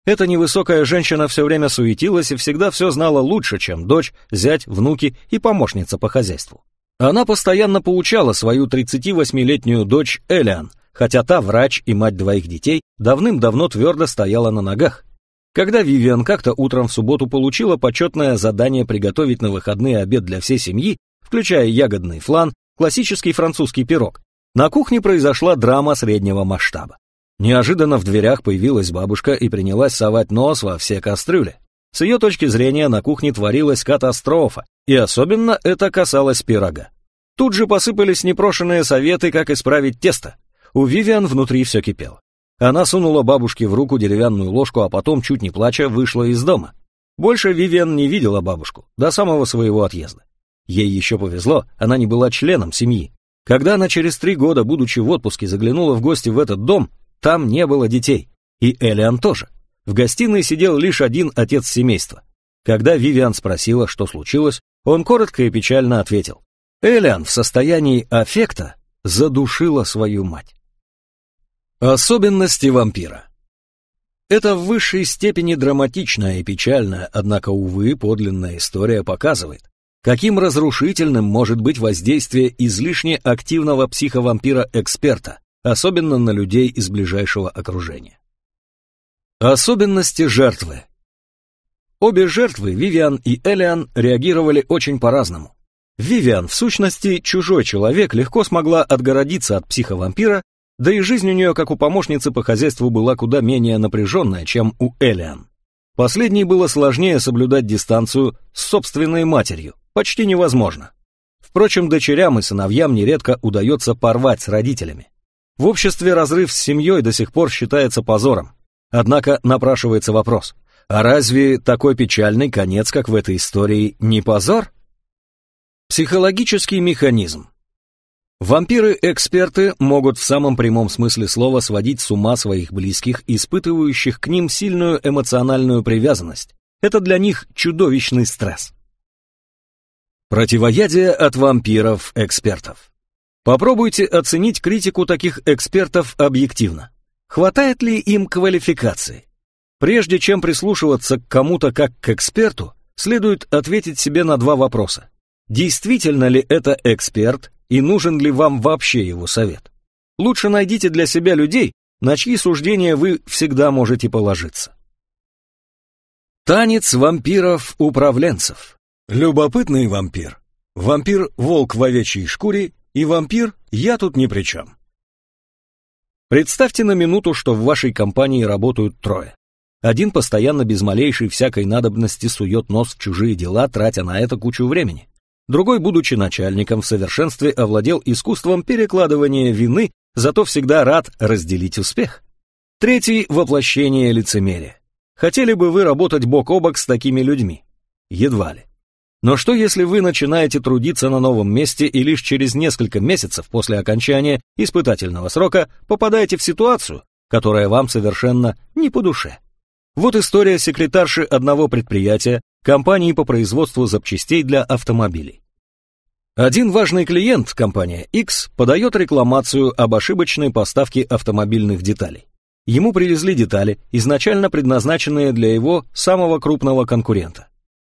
Speaker 1: Эта невысокая женщина все время суетилась и всегда все знала лучше, чем дочь, зять, внуки и помощница по хозяйству. Она постоянно поучала свою 38-летнюю дочь Элиан, хотя та, врач и мать двоих детей, давным-давно твердо стояла на ногах. Когда Вивиан как-то утром в субботу получила почетное задание приготовить на выходные обед для всей семьи, включая ягодный флан, классический французский пирог, на кухне произошла драма среднего масштаба. Неожиданно в дверях появилась бабушка и принялась совать нос во все кастрюли. С ее точки зрения на кухне творилась катастрофа, и особенно это касалось пирога. Тут же посыпались непрошенные советы, как исправить тесто. У Вивиан внутри все кипело. Она сунула бабушке в руку деревянную ложку, а потом, чуть не плача, вышла из дома. Больше Вивиан не видела бабушку, до самого своего отъезда. Ей еще повезло, она не была членом семьи. Когда она через три года, будучи в отпуске, заглянула в гости в этот дом, там не было детей. И Элиан тоже. В гостиной сидел лишь один отец семейства. Когда Вивиан спросила, что случилось, он коротко и печально ответил. Элиан в состоянии аффекта задушила свою мать. Особенности вампира. Это в высшей степени драматичная и печальная, однако, увы, подлинная история показывает, каким разрушительным может быть воздействие излишне активного психовампира-эксперта, особенно на людей из ближайшего окружения. Особенности жертвы. Обе жертвы, Вивиан и Элиан, реагировали очень по-разному. Вивиан, в сущности, чужой человек, легко смогла отгородиться от психовампира, да и жизнь у нее, как у помощницы по хозяйству, была куда менее напряженная, чем у Элиан. Последней было сложнее соблюдать дистанцию с собственной матерью, почти невозможно. Впрочем, дочерям и сыновьям нередко удается порвать с родителями. В обществе разрыв с семьей до сих пор считается позором. Однако напрашивается вопрос, а разве такой печальный конец, как в этой истории, не позор? Психологический механизм. Вампиры-эксперты могут в самом прямом смысле слова сводить с ума своих близких, испытывающих к ним сильную эмоциональную привязанность. Это для них чудовищный стресс. Противоядие от вампиров-экспертов. Попробуйте оценить критику таких экспертов объективно. Хватает ли им квалификации? Прежде чем прислушиваться к кому-то как к эксперту, следует ответить себе на два вопроса. Действительно ли это эксперт и нужен ли вам вообще его совет? Лучше найдите для себя людей, на чьи суждения вы всегда можете положиться. Танец вампиров-управленцев. Любопытный вампир. Вампир-волк в овечьей шкуре и вампир «я тут ни при чем». Представьте на минуту, что в вашей компании работают трое. Один постоянно без малейшей всякой надобности сует нос в чужие дела, тратя на это кучу времени. Другой, будучи начальником, в совершенстве овладел искусством перекладывания вины, зато всегда рад разделить успех. Третий — воплощение лицемерия. Хотели бы вы работать бок о бок с такими людьми? Едва ли. Но что если вы начинаете трудиться на новом месте и лишь через несколько месяцев после окончания испытательного срока попадаете в ситуацию, которая вам совершенно не по душе? Вот история секретарши одного предприятия, компании по производству запчастей для автомобилей. Один важный клиент, компания X, подает рекламацию об ошибочной поставке автомобильных деталей. Ему привезли детали, изначально предназначенные для его самого крупного конкурента.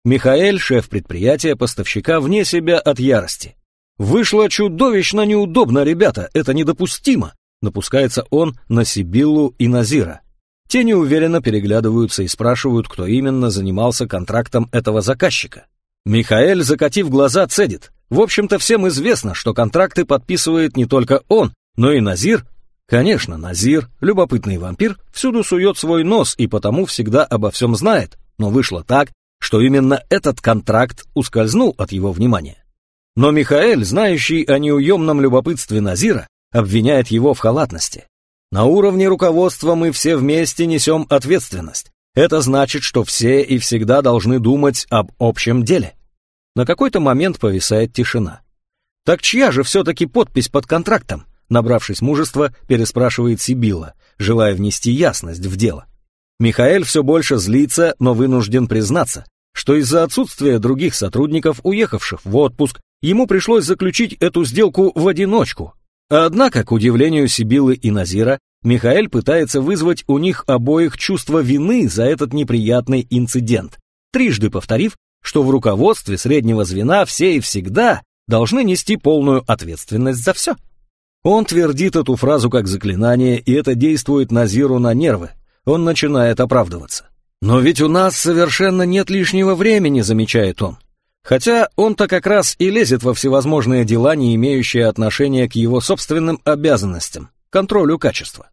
Speaker 1: Михаэль, шеф предприятия, поставщика, вне себя от ярости. «Вышло чудовищно неудобно, ребята, это недопустимо. Напускается он на Сибиллу и Назира. Те неуверенно переглядываются и спрашивают, кто именно занимался контрактом этого заказчика. Михаэль, закатив глаза, цедит. В общем-то, всем известно, что контракты подписывает не только он, но и Назир. Конечно, Назир, любопытный вампир, всюду сует свой нос и потому всегда обо всем знает, но вышло так, что именно этот контракт ускользнул от его внимания. Но Михаэль, знающий о неуемном любопытстве Назира, обвиняет его в халатности. На уровне руководства мы все вместе несем ответственность. Это значит, что все и всегда должны думать об общем деле. На какой-то момент повисает тишина. Так чья же все-таки подпись под контрактом? Набравшись мужества, переспрашивает Сибила, желая внести ясность в дело. Михаэль все больше злится, но вынужден признаться, что из-за отсутствия других сотрудников, уехавших в отпуск, ему пришлось заключить эту сделку в одиночку. Однако, к удивлению Сибилы и Назира, Михаэль пытается вызвать у них обоих чувство вины за этот неприятный инцидент, трижды повторив, что в руководстве среднего звена все и всегда должны нести полную ответственность за все. Он твердит эту фразу как заклинание, и это действует Назиру на нервы, он начинает оправдываться. «Но ведь у нас совершенно нет лишнего времени», — замечает он. Хотя он-то как раз и лезет во всевозможные дела, не имеющие отношения к его собственным обязанностям, контролю качества.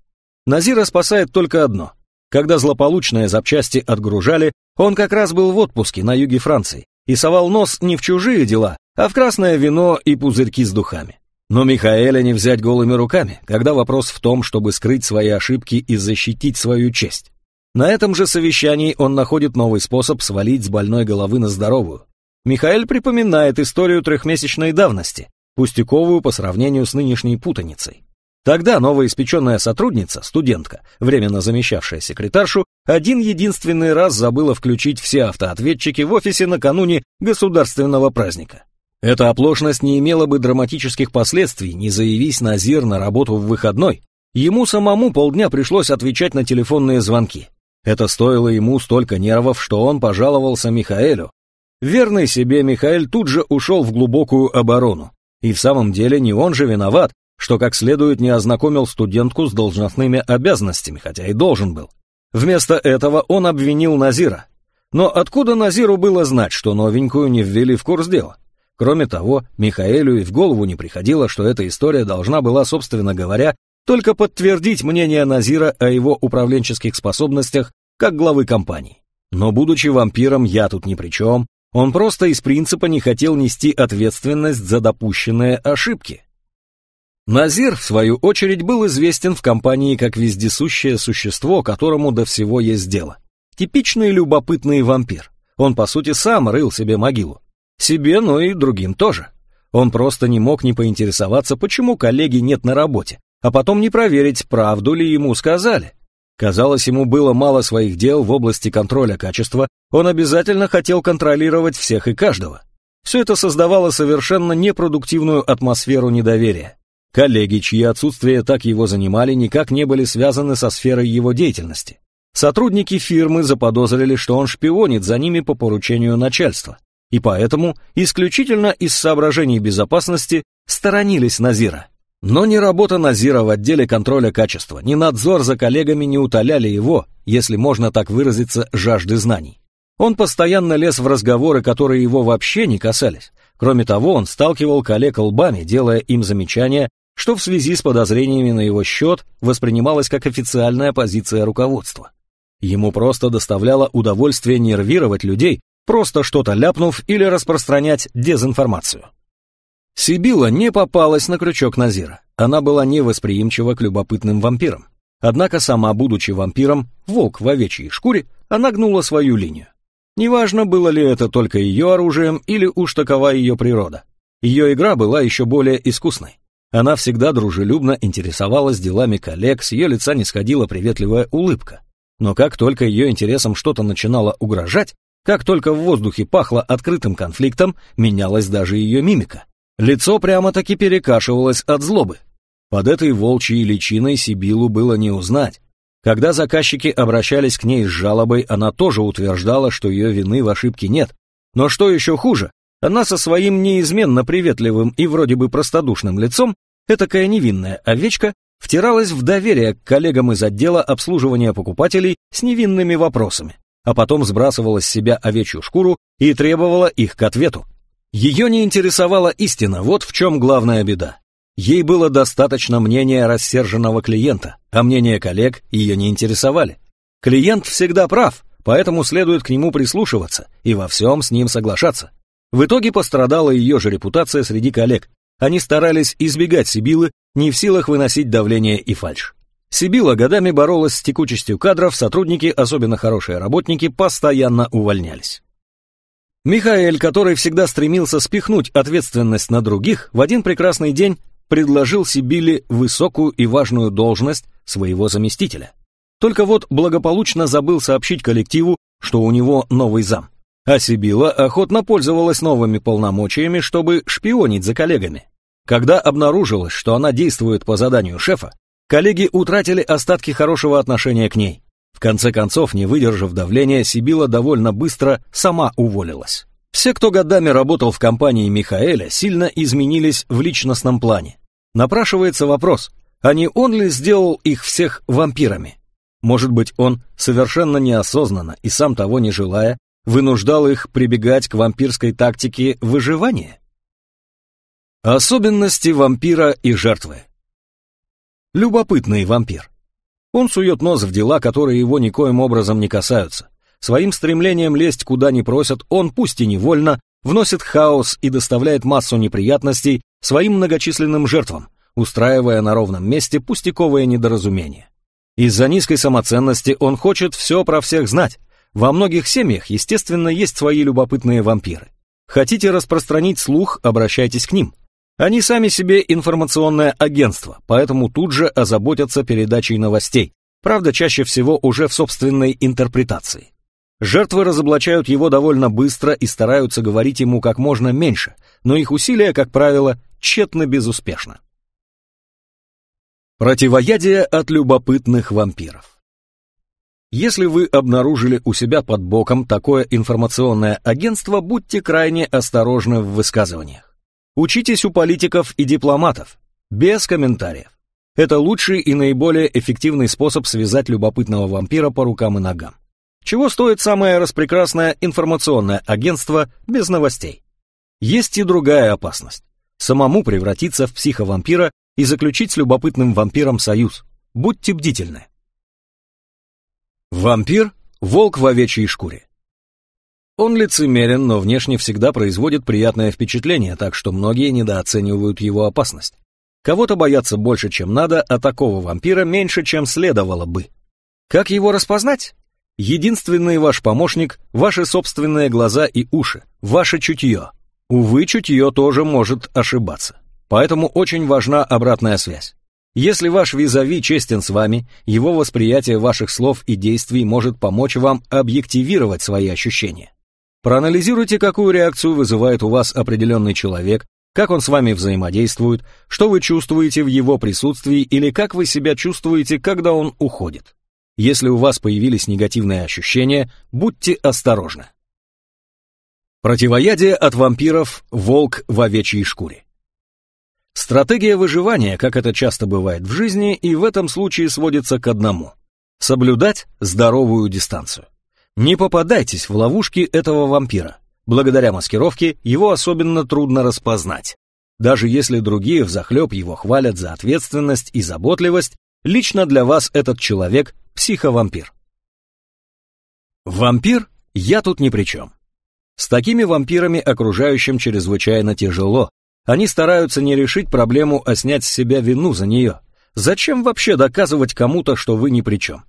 Speaker 1: Назира спасает только одно. Когда злополучные запчасти отгружали, он как раз был в отпуске на юге Франции и совал нос не в чужие дела, а в красное вино и пузырьки с духами. Но Михаэля не взять голыми руками, когда вопрос в том, чтобы скрыть свои ошибки и защитить свою честь. На этом же совещании он находит новый способ свалить с больной головы на здоровую. Михаэль припоминает историю трехмесячной давности, пустяковую по сравнению с нынешней путаницей. Тогда новоиспеченная сотрудница, студентка, временно замещавшая секретаршу, один единственный раз забыла включить все автоответчики в офисе накануне государственного праздника. Эта оплошность не имела бы драматических последствий, не заявись Назир на работу в выходной. Ему самому полдня пришлось отвечать на телефонные звонки. Это стоило ему столько нервов, что он пожаловался Михаэлю. Верный себе Михаэль тут же ушел в глубокую оборону. И в самом деле не он же виноват, что как следует не ознакомил студентку с должностными обязанностями, хотя и должен был. Вместо этого он обвинил Назира. Но откуда Назиру было знать, что новенькую не ввели в курс дела? Кроме того, Михаэлю и в голову не приходило, что эта история должна была, собственно говоря, только подтвердить мнение Назира о его управленческих способностях как главы компании. Но будучи вампиром, я тут ни при чем, он просто из принципа не хотел нести ответственность за допущенные ошибки. Назир, в свою очередь, был известен в компании как вездесущее существо, которому до всего есть дело. Типичный любопытный вампир. Он, по сути, сам рыл себе могилу. Себе, но и другим тоже. Он просто не мог не поинтересоваться, почему коллеги нет на работе, а потом не проверить, правду ли ему сказали. Казалось, ему было мало своих дел в области контроля качества, он обязательно хотел контролировать всех и каждого. Все это создавало совершенно непродуктивную атмосферу недоверия. Коллеги, чьи отсутствия так его занимали, никак не были связаны со сферой его деятельности. Сотрудники фирмы заподозрили, что он шпионит за ними по поручению начальства и поэтому исключительно из соображений безопасности сторонились Назира. Но ни работа Назира в отделе контроля качества, ни надзор за коллегами не утоляли его, если можно так выразиться, жажды знаний. Он постоянно лез в разговоры, которые его вообще не касались. Кроме того, он сталкивал коллег лбами, делая им замечания, что в связи с подозрениями на его счет воспринималось как официальная позиция руководства. Ему просто доставляло удовольствие нервировать людей, просто что-то ляпнув или распространять дезинформацию. Сибила не попалась на крючок Назира. Она была невосприимчива к любопытным вампирам. Однако сама, будучи вампиром, волк в овечьей шкуре, она гнула свою линию. Неважно, было ли это только ее оружием или уж такова ее природа. Ее игра была еще более искусной. Она всегда дружелюбно интересовалась делами коллег, с ее лица не сходила приветливая улыбка. Но как только ее интересам что-то начинало угрожать, как только в воздухе пахло открытым конфликтом, менялась даже ее мимика. Лицо прямо-таки перекашивалось от злобы. Под этой волчьей личиной Сибилу было не узнать. Когда заказчики обращались к ней с жалобой, она тоже утверждала, что ее вины в ошибке нет. Но что еще хуже, она со своим неизменно приветливым и вроде бы простодушным лицом, этакая невинная овечка, втиралась в доверие к коллегам из отдела обслуживания покупателей с невинными вопросами, а потом сбрасывала с себя овечью шкуру и требовала их к ответу. Ее не интересовала истина, вот в чем главная беда. Ей было достаточно мнения рассерженного клиента, а мнения коллег ее не интересовали. Клиент всегда прав, поэтому следует к нему прислушиваться и во всем с ним соглашаться. В итоге пострадала ее же репутация среди коллег. Они старались избегать Сибилы, не в силах выносить давление и фальшь. Сибила годами боролась с текучестью кадров, сотрудники, особенно хорошие работники, постоянно увольнялись. Михаэль, который всегда стремился спихнуть ответственность на других, в один прекрасный день предложил Сибиле высокую и важную должность своего заместителя. Только вот благополучно забыл сообщить коллективу, что у него новый зам. А Сибила охотно пользовалась новыми полномочиями, чтобы шпионить за коллегами. Когда обнаружилось, что она действует по заданию шефа, коллеги утратили остатки хорошего отношения к ней. В конце концов, не выдержав давления, Сибила довольно быстро сама уволилась. Все, кто годами работал в компании Михаэля, сильно изменились в личностном плане. Напрашивается вопрос, а не он ли сделал их всех вампирами? Может быть, он совершенно неосознанно и сам того не желая, вынуждал их прибегать к вампирской тактике выживания? Особенности вампира и жертвы Любопытный вампир. Он сует нос в дела, которые его никоим образом не касаются. Своим стремлением лезть куда не просят, он, пусть и невольно, вносит хаос и доставляет массу неприятностей своим многочисленным жертвам, устраивая на ровном месте пустяковое недоразумение. Из-за низкой самоценности он хочет все про всех знать. Во многих семьях, естественно, есть свои любопытные вампиры. Хотите распространить слух, обращайтесь к ним. Они сами себе информационное агентство, поэтому тут же озаботятся передачей новостей, правда, чаще всего уже в собственной интерпретации. Жертвы разоблачают его довольно быстро и стараются говорить ему как можно меньше, но их усилия, как правило, тщетно безуспешно. Противоядие от любопытных вампиров. Если вы обнаружили у себя под боком такое информационное агентство, будьте крайне осторожны в высказываниях. Учитесь у политиков и дипломатов, без комментариев. Это лучший и наиболее эффективный способ связать любопытного вампира по рукам и ногам. Чего стоит самое распрекрасное информационное агентство без новостей? Есть и другая опасность. Самому превратиться в психовампира и заключить с любопытным вампиром союз. Будьте бдительны. Вампир – волк в овечьей шкуре. Он лицемерен, но внешне всегда производит приятное впечатление, так что многие недооценивают его опасность. Кого-то боятся больше, чем надо, а такого вампира меньше, чем следовало бы. Как его распознать? Единственный ваш помощник – ваши собственные глаза и уши, ваше чутье. Увы, чутье тоже может ошибаться. Поэтому очень важна обратная связь. Если ваш визави честен с вами, его восприятие ваших слов и действий может помочь вам объективировать свои ощущения. Проанализируйте, какую реакцию вызывает у вас определенный человек, как он с вами взаимодействует, что вы чувствуете в его присутствии или как вы себя чувствуете, когда он уходит. Если у вас появились негативные ощущения, будьте осторожны. Противоядие от вампиров «Волк в овечьей шкуре». Стратегия выживания, как это часто бывает в жизни, и в этом случае сводится к одному – соблюдать здоровую дистанцию. Не попадайтесь в ловушки этого вампира. Благодаря маскировке его особенно трудно распознать. Даже если другие взахлеб его хвалят за ответственность и заботливость, лично для вас этот человек Психовампир. Вампир? Я тут ни при чем. С такими вампирами окружающим чрезвычайно тяжело. Они стараются не решить проблему, а снять с себя вину за нее. Зачем вообще доказывать кому-то, что вы ни при чем?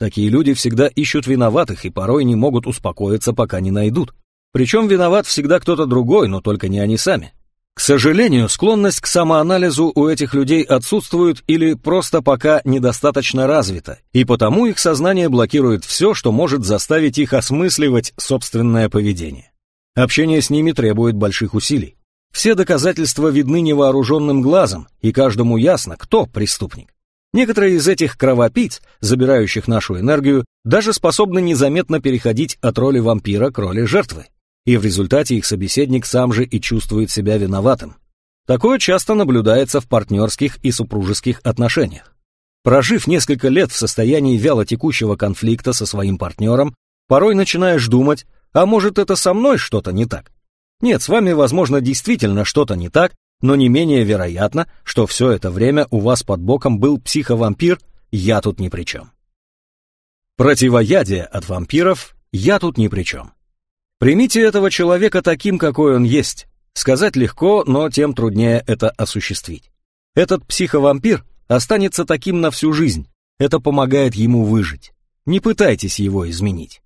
Speaker 1: Такие люди всегда ищут виноватых и порой не могут успокоиться, пока не найдут. Причем виноват всегда кто-то другой, но только не они сами. К сожалению, склонность к самоанализу у этих людей отсутствует или просто пока недостаточно развита, и потому их сознание блокирует все, что может заставить их осмысливать собственное поведение. Общение с ними требует больших усилий. Все доказательства видны невооруженным глазом, и каждому ясно, кто преступник. Некоторые из этих кровопийц, забирающих нашу энергию, даже способны незаметно переходить от роли вампира к роли жертвы и в результате их собеседник сам же и чувствует себя виноватым. Такое часто наблюдается в партнерских и супружеских отношениях. Прожив несколько лет в состоянии вялотекущего конфликта со своим партнером, порой начинаешь думать, а может это со мной что-то не так? Нет, с вами, возможно, действительно что-то не так, но не менее вероятно, что все это время у вас под боком был психовампир, я тут ни при чем. Противоядие от вампиров я тут ни при чем. Примите этого человека таким, какой он есть. Сказать легко, но тем труднее это осуществить. Этот психовампир останется таким на всю жизнь. Это помогает ему выжить. Не пытайтесь его изменить.